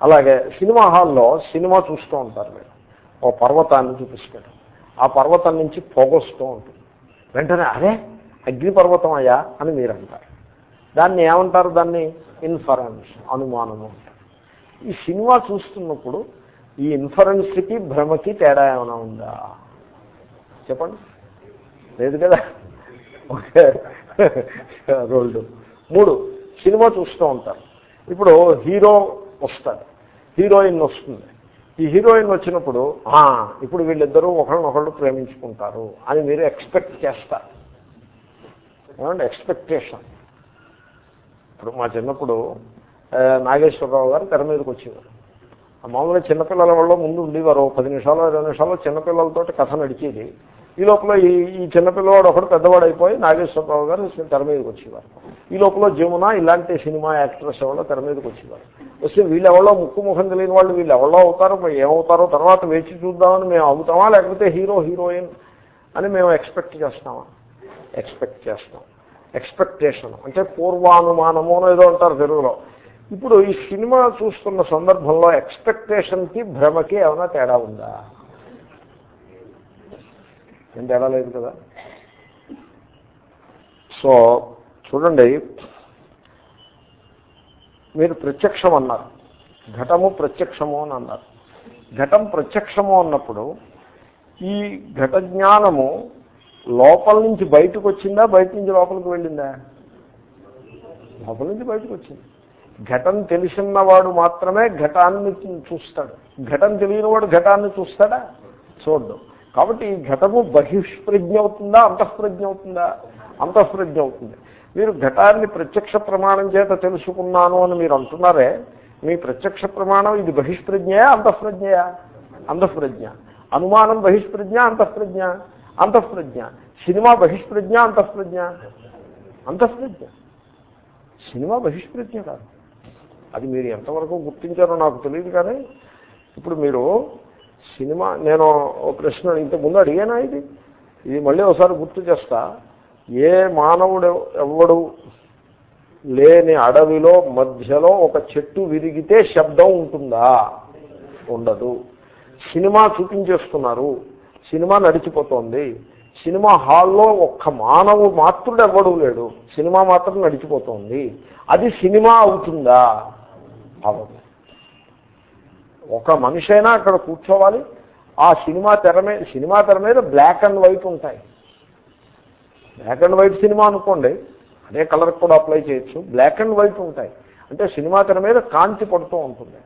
అలాగే సినిమా హాల్లో సినిమా చూస్తూ ఉంటారు మీరు. ఓ పర్వతాన్ని చూపిస్తాడు. ఆ పర్వతం నుంచి పొగొస్తూ ఉంటుంది. వెంటనే అరే అగ్నిపర్వతం అయ్యా అని మీరు అంటారు దాన్ని ఏమంటారు దాన్ని? ఇన్ఫరెన్స్ అనుమానము అంటారు. ఈ సినిమా చూస్తున్నప్పుడు ఈ ఇన్ఫరెన్స్కి భ్రమకి తేడా ఏమైనా ఉందా? చెప్పండి. లేదు కదా? ఓకే. రెండు మూడు సినిమా చూస్తూ ఉంటారు. ఇప్పుడు హీరో వస్తాడు. హీరోయిన్ వస్తుంది. ఈ హీరోయిన్ వచ్చినప్పుడు ఇప్పుడు వీళ్ళిద్దరూ ఒకరినొకళ్ళు ప్రేమించుకుంటారు అని మీరు ఎక్స్పెక్ట్ చేస్తారు. ఏమంటే ఎక్స్పెక్టేషన్. ఇప్పుడు మా చిన్నప్పుడు నాగేశ్వరరావు గారు తెర మీదకి వచ్చేవారు. మామూలుగా చిన్నపిల్లల వల్ల ముందు ఉండేవారు. పది నిమిషాలు ఇరవై నిమిషాలు చిన్నపిల్లలతో కథ నడిచేది. ఈ లోపల ఈ ఈ చిన్నపిల్లవాడు ఒకడు పెద్దవాడు అయిపోయి నాగేశ్వరరావు గారు తెర మీదకి వచ్చేవారు. ఈ లోపల జమున ఇలాంటి సినిమా యాక్ట్రెస్ ఎవరో తెర మీదకి వచ్చేవారు. వస్తే వీళ్ళెవరో ముక్కు ముఖం తెలియని వాళ్ళు వీళ్ళు ఎవరో అవుతారో ఏమవుతారో తర్వాత వేచి చూద్దామని మేము అవుతామా లేకపోతే హీరో హీరోయిన్ అని మేము ఎక్స్పెక్ట్ చేస్తామా? ఎక్స్పెక్ట్ చేస్తాం. ఎక్స్పెక్టేషన్ అంటే పూర్వానుమానము అని ఏదో అంటారు తెలుగులో. ఇప్పుడు ఈ సినిమా చూస్తున్న సందర్భంలో ఎక్స్పెక్టేషన్కి భ్రమకి ఏమైనా తేడా ఉందా? ఏం తేడా లేదు కదా? సో చూడండి మీరు ప్రత్యక్షం అన్నారు. ఘటము ప్రత్యక్షము అని అన్నారు. ఘటం ప్రత్యక్షము అన్నప్పుడు ఈ ఘట జ్ఞానము లోపల నుంచి బయటకు వచ్చిందా? బయట నుంచి లోపలికి వెళ్ళిందా? లోపల నుంచి బయటకు వచ్చింది. ఘటం తెలిసినవాడు మాత్రమే ఘటాన్ని చూస్తాడు. ఘటం తెలియనివాడు ఘటాన్ని చూస్తాడా? చూడ్డు. కాబట్టి ఈ ఘటము బహిష్ప్రజ్ఞ అవుతుందా? అంతఃప్రజ్ఞ అవుతుందా? అంతఃప్రజ్ఞ అవుతుంది. మీరు ఘటాన్ని ప్రత్యక్ష ప్రమాణం చేత తెలుసుకున్నాను అని మీరు అంటున్నారే మీ ప్రత్యక్ష ప్రమాణం ఇది బహిష్ప్రజ్ఞయా అంతఃప్రజ్ఞయా? అంతఃప్రజ్ఞ. అనుమానం బహిష్ప్రజ్ఞ అంతఃప్రజ్ఞ? అంతఃప్రజ్ఞ. సినిమా బహిష్ప్రజ్ఞ అంతఃప్రజ్ఞ? అంతఃప్రజ్ఞ. సినిమా బహిష్ప్రజ్ఞ కాదు. అది మీరు ఎంతవరకు గుర్తించారో నాకు తెలియదు కానీ ఇప్పుడు మీరు సినిమా నేను ఒక ప్రశ్న ఇంతకుముందు అడిగానా ఇది? ఇది మళ్ళీ ఒకసారి గుర్తు చేస్తా. ఏ మానవుడు ఎవడు లేని అడవిలో మధ్యలో ఒక చెట్టు విరిగితే శబ్దం ఉంటుందా? ఉండదు. సినిమా చూపించేస్తున్నారు. సినిమా నడిచిపోతోంది. సినిమా హాల్లో ఒక్క మానవు మాత్రుడు ఎవడూ లేడు. సినిమా మాత్రం నడిచిపోతోంది. అది సినిమా అవుతుందా? అవదు ఒక మనిషి అయినా అక్కడ కూర్చోవాలి. ఆ సినిమా తెర మీద సినిమా తెర మీద బ్లాక్ అండ్ వైట్ ఉంటాయి. బ్లాక్ అండ్ వైట్ సినిమా అనుకోండి అదే కలర్ కూడా అప్లై చేయొచ్చు. బ్లాక్ అండ్ వైట్ ఉంటాయి. అంటే సినిమా తెర మీద కాంతి పడుతూ ఉంటుంది.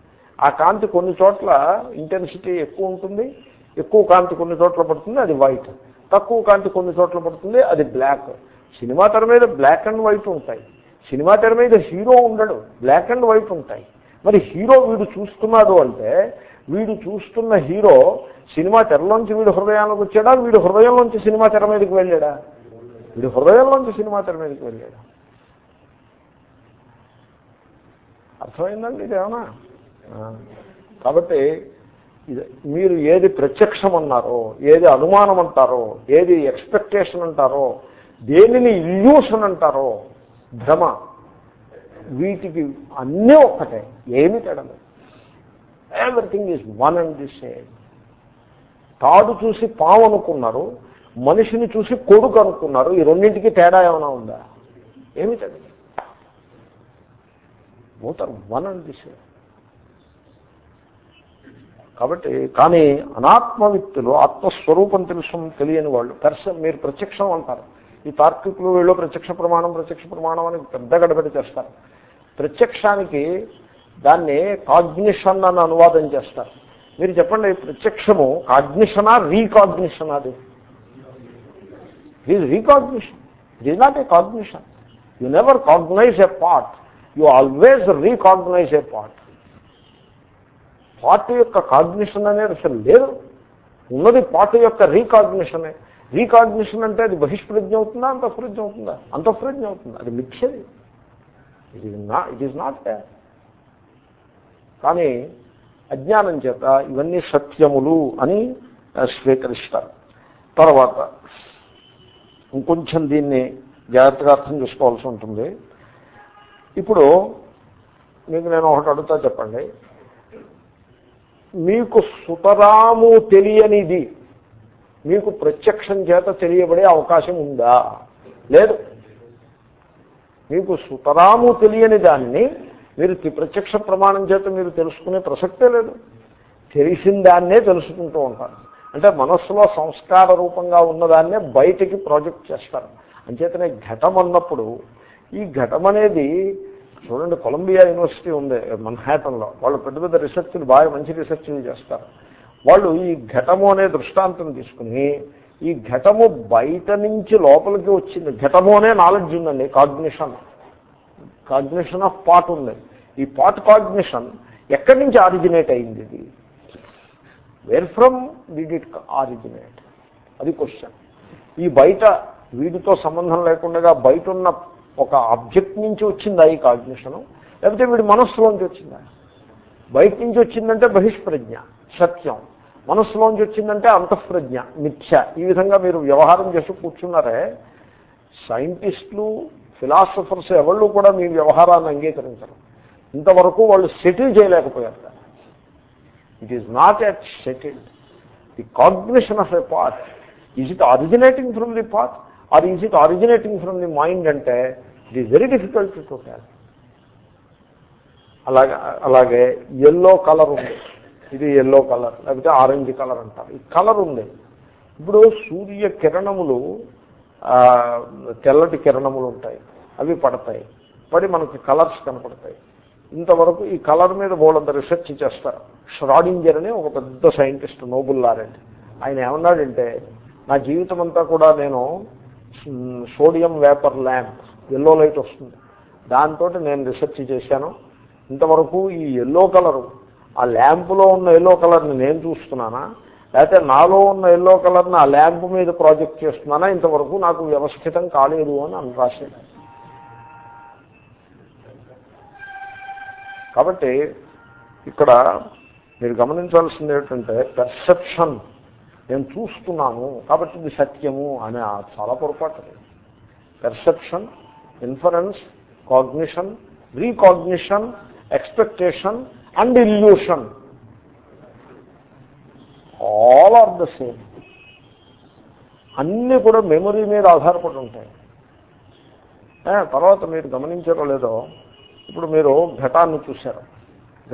ఆ కాంతి కొన్ని చోట్ల ఇంటెన్సిటీ ఎక్కువ ఉంటుంది. ఎక్కువ కాంతి కొన్ని చోట్ల పడుతుంది అది వైట్ తక్కువ కాంతి కొన్ని చోట్ల పడుతుంది అది బ్లాక్ సినిమా తెర మీద బ్లాక్ అండ్ వైట్ ఉంటాయి. సినిమా తెర మీద హీరో ఉండడు బ్లాక్ అండ్ వైట్ ఉంటాయి. మరి హీరో వీడు చూస్తున్నాడు అంటే వీడు చూస్తున్న హీరో సినిమా తెరలోంచి వీడు హృదయానికి వచ్చాడా? వీడు హృదయంలోంచి సినిమా తెర మీదకి వెళ్ళాడా? వీడు హృదయంలోంచి సినిమా తెర మీదకి వెళ్ళాడా? అర్థమైందండి ఇదేమన్నా కాబట్టి ఇది మీరు ఏది ప్రత్యక్షం అన్నారో ఏది అనుమానం అంటారో ఏది ఎక్స్పెక్టేషన్ అంటారో దేనిని ఇల్యూషన్ అంటారో భ్రమ. వీటికి అన్నీ ఒక్కటే ఏమి తేడలేదు everything is one and the same తాడు చూసి పాము అనుకున్నారు మనిషిని చూసి కొడుకు అనుకున్నారు ఈ రెండింటికి తేడా ఏమైనా ఉందా? ఏమి తేడా పోతారు వన్ అండ్ ది సేమ్ కాబట్టి కానీ అనాత్మవిత్తులు ఆత్మస్వరూపం తెలుసు తెలియని వాళ్ళు పర్సన్ మీరు ప్రత్యక్షం అంటారు. ఈ తార్కికులు వీళ్ళు ప్రత్యక్ష ప్రమాణం ప్రత్యక్ష ప్రమాణం అని పెద్ద గడబడి చేస్తారు. ప్రత్యక్షానికి దాన్ని కాగ్నిషన్ అని అనువాదం చేస్తారు. మీరు చెప్పండి ప్రత్యక్షము కాగ్నిషనా రీకాగ్నిషన్ అది? ఇది recognition. It is not a cognition you never cognize a part you always recognize a part part యొక్క కాగ్నిషన్ అనేది అసలు లేదు. ఉన్నది పార్ట్ యొక్క రీకాగ్నిషనే. రీకాగ్నిషన్ అంటే అది బహిష్ప్రజ్ఞ అవుతుందా అంతఃప్రజ్ఞ అవుతుందా అంతఃప్రజ్ఞ అవుతుందా అది మిథ్యది. It is no it is not they కానీ అజ్ఞానం చేత ఇవన్నీ సత్యములు అని స్వీకరిస్తారు. తర్వాత ఇంకొంచెం దీన్ని జాగ్రత్తగా అర్థం చేసుకోవాల్సి ఉంటుంది. ఇప్పుడు మీకు నేను ఒకటి అడుగుతా చెప్పండి. మీకు సుతరాము తెలియనిది మీకు ప్రత్యక్షం చేత తెలియబడే అవకాశం ఉందా? లేదు. మీకు సుతరాము తెలియని దాన్ని మీరు ప్రత్యక్ష ప్రమాణం చేత మీరు తెలుసుకునే ప్రసక్తే లేదు. తెలిసిన దాన్నే తెలుసుకుంటూ ఉంటారు. అంటే మనస్సులో సంస్కార రూపంగా ఉన్నదాన్నే బయటికి ప్రాజెక్ట్ చేస్తారు. అంచేతనే ఘటం అన్నప్పుడు ఈ ఘటం అనేది చూడండి కొలంబియా యూనివర్సిటీ ఉంది మన్హాటన్లో. వాళ్ళు పెద్ద పెద్ద రీసెర్చ్లు బాగా మంచి రీసెర్చ్లు చేస్తారు. వాళ్ళు ఈ ఘటము అనే దృష్టాంతం తీసుకుని ఈ ఘటము బయట నుంచి లోపలికి వచ్చింది. ఘటము అనే నాలెడ్జ్ ఉందండి కాగ్నిషన్ కాగ్నిషన్ ఆఫ్ పాట్ ఉంది. ఈ పాట్ కాగ్నిషన్ ఎక్కడి నుంచి ఆరిజినేట్ అయింది ఇది? Where from did it originate అది క్వశ్చన్ ఈ బయట వీడితో సంబంధం లేకుండా బయట ఉన్న ఒక ఆబ్జెక్ట్ నుంచి వచ్చిందా ఈ కాగ్నిషను లేకపోతే వీడి మనస్సులోంచి వచ్చిందా? బయట నుంచి వచ్చిందంటే బహిష్ప్రజ్ఞ సత్యం. మనస్సులోంచి వచ్చిందంటే అంతఃప్రజ్ఞ మిథ్య. ఈ విధంగా మీరు వ్యవహారం చేసి కూర్చున్నారే సైంటిస్టులు ఫిలాసఫర్స్ ఎవళ్ళు కూడా మీ వ్యవహారాన్ని అంగీకరించరు. ఇంతవరకు వాళ్ళు సెటిల్ చేయలేకపోయారు. It is not at settled the cognition of a pot is it originating from the pot or is it originating from the mind అంటే it is very difficult to tell అలాగే అలాగే ఎల్లో కలర్ ఉంది. ఇది yellow colour లేకపోతే orange colour అంటారు. ఈ colour ఉంది. ఇప్పుడు సూర్య కిరణములు తెల్లటి కిరణములు ఉంటాయి. అవి పడతాయి. పడి మనకి కలర్స్ కనపడతాయి. ఇంతవరకు ఈ కలర్ మీద బోలంత రీసెర్చ్ చేస్తారు. ష్రాడింజర్ అని ఒక పెద్ద సైంటిస్ట్ నోబుల్ లారెంట్ ఆయన ఏమన్నాడంటే నా జీవితం అంతా కూడా నేను sodium vapour lamp yellow light వస్తుంది. దాంతో నేను రీసెర్చ్ చేశాను. ఇంతవరకు ఈ ఎల్లో కలరు ఆ ల్యాంపులో ఉన్న ఎల్లో కలర్ని నేను చూస్తున్నానా? లేకపోతే నాలో ఉన్న ఎల్లో కలర్ని ఆ ల్యాంప్ మీద ప్రాజెక్ట్ చేస్తున్నానా? ఇంతవరకు నాకు వ్యవస్థితం కాలేదు అని అని రాశాడు కాబట్టి ఇక్కడ మీరు గమనించాల్సింది ఏంటంటే పెర్సెప్షన్ నేను చూస్తున్నాను కాబట్టి ఇది సత్యము అనే చాలా పొరపాటు perception inference cognition recognition expectation and illusion. All are the same అన్నీ కూడా మెమరీ మీద ఆధారపడి ఉంటాయి. తర్వాత మీరు గమనించారో లేదో ఇప్పుడు మీరు ఘటాన్ని చూశారు.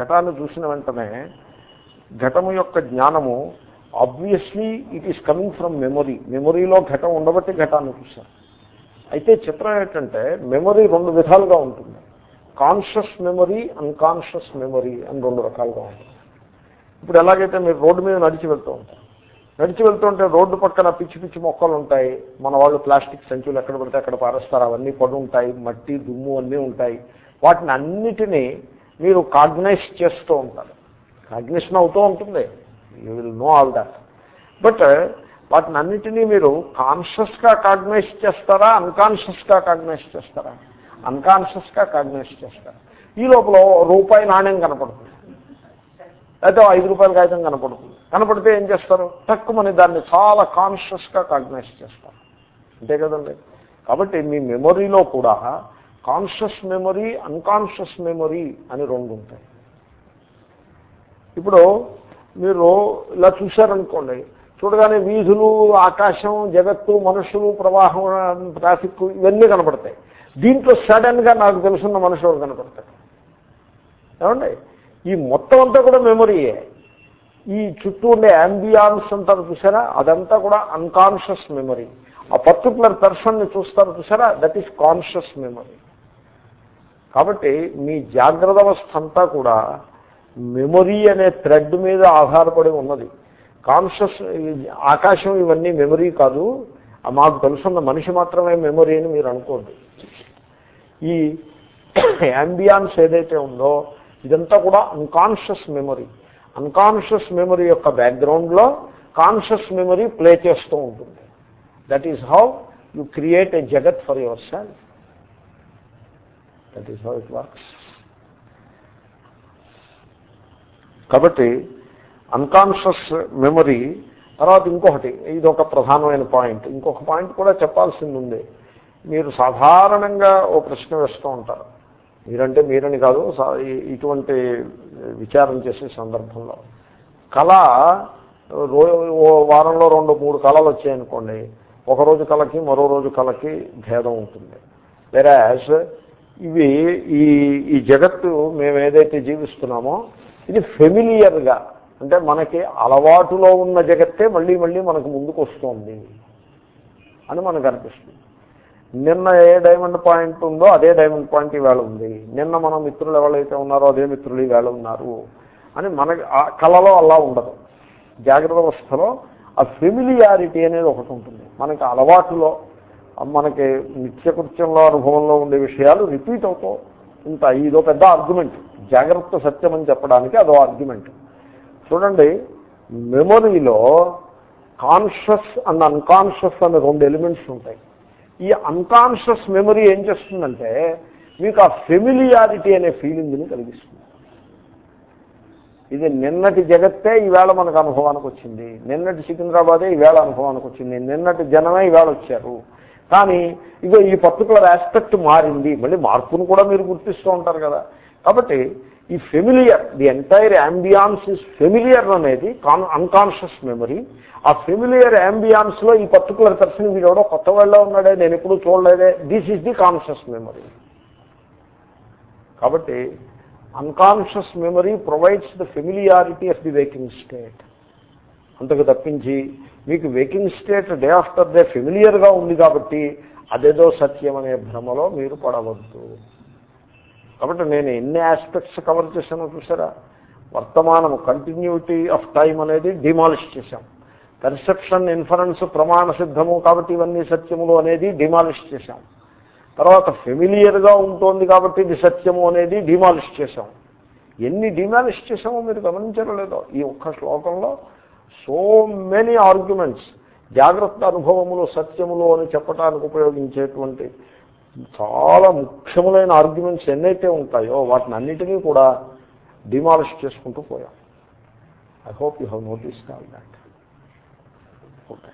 ఘటాన్ని చూసిన వెంటనే ఘటము యొక్క జ్ఞానము obviously it is coming from memory మెమొరీలో ఘటం ఉండబట్టి ఘటాన్ని చూశారు. అయితే చిత్రం ఏంటంటే మెమొరీ రెండు విధాలుగా ఉంటుంది. కాన్షియస్ మెమరీ అన్కాన్షియస్ మెమరీ అని రెండు రకాలుగా ఉంటుంది ఇప్పుడు ఎలాగైతే మీరు రోడ్డు మీద నడిచి వెళ్తూ ఉంటారు నడిచి వెళ్తుంటే రోడ్డు పక్కన పిచ్చి పిచ్చి మొక్కలు ఉంటాయి. మన వాళ్ళు ప్లాస్టిక్ సంచులు ఎక్కడ పడితే అక్కడ పారేస్తారు. అవన్నీ పడి ఉంటాయి మట్టి దుమ్ము అన్నీ ఉంటాయి. వాటిని అన్నిటినీ మీరు కాగ్నైజ్ చేస్తూ ఉంటారు. కాగ్నిషన్ అవుతూ ఉంటుంది. You will know all that but వాటిని అన్నిటినీ మీరు కాన్షియస్గా కాగ్నైజ్ చేస్తారా అన్కాన్షియస్గా కాగ్నైజ్ చేస్తారా? అన్కాన్షియస్గా కాగ్నైజ్ చేస్తారు ఈ లోపల రూపాయి నాణ్యం కనపడుతుంది. అయితే ఐదు రూపాయల కాగితం కనపడుతుంది. కనపడితే ఏం చేస్తారు? తక్కువని దాన్ని చాలా కాన్షియస్గా కాగ్నైజ్ చేస్తారు అంతే కదండి. కాబట్టి మీ మెమొరీలో కూడా కాన్షియస్ మెమొరీ అన్కాన్షియస్ మెమొరీ అని రెండు ఉంటాయి. ఇప్పుడు మీరు ఇలా చూశారనుకోండి చూడగానే వీధులు ఆకాశం జగత్తు మనుషులు ప్రవాహం ట్రాఫిక్ ఇవన్నీ కనపడతాయి. దీంట్లో సడన్గా నాకు తెలుసున్న మనుషులు కనపడతాడు? ఏమండి? ఈ మొత్తం అంతా కూడా మెమొరీయే ఈ చుట్టూ ఉండే అంబియాన్స్ అంటారు చూసారా? అదంతా కూడా అన్కాన్షియస్ మెమరీ ఆ పర్టికులర్ పర్సన్ని చూస్తారు చూసారా? దట్ ఈస్ కాన్షియస్ మెమరీ కాబట్టి మీ జాగ్రత్త అవస్థ అంతా కూడా మెమొరీ అనే థ్రెడ్ మీద ఆధారపడి ఉన్నది. కాన్షియస్ ఆకాశం ఇవన్నీ మెమరీ కాదు. మాకు తెలుసున్న మనిషి మాత్రమే మెమొరీ అని మీరు అనుకోండి ఈ అంబియాన్స్ ఏదైతే ఉందో ఇదంతా కూడా అన్కాన్షియస్ మెమరీ అన్కాన్షియస్ మెమరీ యొక్క బ్యాక్గ్రౌండ్లో కాన్షియస్ మెమరీ ప్లే చేస్తూ ఉంటుంది. That is how you create a జగత్ for yourself that is how it works కాబట్టి అన్కాన్షియస్ మెమరీ తర్వాత ఇంకొకటి ఇది ఒక ప్రధానమైన పాయింట్. ఇంకొక పాయింట్ కూడా చెప్పాల్సింది ఉంది మీరు సాధారణంగా ఓ ప్రశ్న వేస్తూ ఉంటారు. మీరంటే మీరని కాదు ఇటువంటి విచారం చేసే సందర్భంలో. కళ రో ఓ వారంలో రెండు మూడు కళలు వచ్చాయనుకోండి ఒక రోజు కళకి మరో రోజు కళకి భేదం ఉంటుంది. వెరాజ్ ఇవి ఈ ఈ జగత్తు మేము ఏదైతే జీవిస్తున్నామో ఇది ఫెమిలియర్గా అంటే మనకి అలవాటులో ఉన్న జగత్తే మళ్ళీ మళ్ళీ మనకు ముందుకు వస్తుంది అని మనకు అనిపిస్తుంది. నిన్న ఏ డైమండ్ పాయింట్ ఉందో అదే డైమండ్ పాయింట్ ఈవేళ ఉంది. నిన్న మన మిత్రులు ఎవరైతే ఉన్నారో అదే మిత్రులు ఈవేళ ఉన్నారు అని మన ఆ కళలో అలా ఉండదు. జాగ్రత్త అవస్థలో ఆ ఫెమిలియారిటీ అనేది ఒకటి ఉంటుంది. మనకి అలవాటులో మనకి నిత్యకృత్యంలో అనుభవంలో ఉండే విషయాలు రిపీట్ అవుతూ ఉంటాయి. ఇదో పెద్ద ఆర్గ్యుమెంట్ జాగ్రత్త సత్యం అని చెప్పడానికి అదో ఆర్గ్యుమెంట్ చూడండి మెమొరీలో కాన్షియస్ అండ్ అన్కాన్షియస్ అనే రెండు ఎలిమెంట్స్ ఉంటాయి. ఈ అన్కాన్షియస్ మెమరీ ఏం చేస్తుందంటే మీకు ఆ ఫెమిలియారిటీ అనే ఫీలింగ్ని కలిగిస్తుంది. ఇది నిన్నటి జగత్తే ఈవేళ మనకు అనుభవానికి వచ్చింది. నిన్నటి సికింద్రాబాదే ఈవేళ అనుభవానికి వచ్చింది. నిన్నటి జనమే ఈవేళ వచ్చారు. కానీ ఇగో ఈ పర్టికులర్ ఆస్పెక్ట్ మారింది. మళ్ళీ మార్పును కూడా మీరు గుర్తిస్తూ ఉంటారు కదా. కాబట్టి ఈ familiar the entire ambience is familiar అనేది కాన్ అన్కాన్షియస్ మెమరీ ఆ ఫెమిలియర్ అంబియాన్స్లో ఈ పర్టికులర్ పర్సన్ వీడెవడో కొత్త వాళ్ళ ఉన్నాడే నేను ఎప్పుడు చూడలేదే. This is the conscious memory కాబట్టి unconscious memory provides the familiarity of the waking state అంతకు తప్పించి మీకు waking state day after day ఫెమిలియర్గా ఉంది కాబట్టి అదేదో సత్యం అనే భ్రమలో మీరు పడవద్దు. కాబట్టి నేను ఎన్ని ఆస్పెక్ట్స్ కవర్ చేశానో చూసారా? వర్తమానము కంటిన్యూటీ ఆఫ్ టైం అనేది డిమాలిష్ చేశాం. పెర్సెప్షన్ ఇన్ఫరెన్స్ ప్రమాణ సిద్ధము కాబట్టి ఇవన్నీ సత్యములు అనేది డిమాలిష్ చేశాం. తర్వాత ఫెమిలియర్గా ఉంటుంది కాబట్టి ఇది సత్యము అనేది డిమాలిష్ చేశాం. ఎన్ని డిమాలిష్ చేశామో మీరు గమనించడం లేదో? ఈ ఒక్క శ్లోకంలో సో మెనీ ఆర్గ్యుమెంట్స్ జాగ్రత్త అనుభవములు సత్యములు అని చెప్పడానికి ఉపయోగించేటువంటి చాలా ముఖ్యములైన ఆర్గ్యుమెంట్స్ ఎన్నైతే ఉంటాయో వాటిని అన్నిటినీ కూడా డిమాలిష్ చేసుకుంటూ పోయాం. I hope you have notice all that okay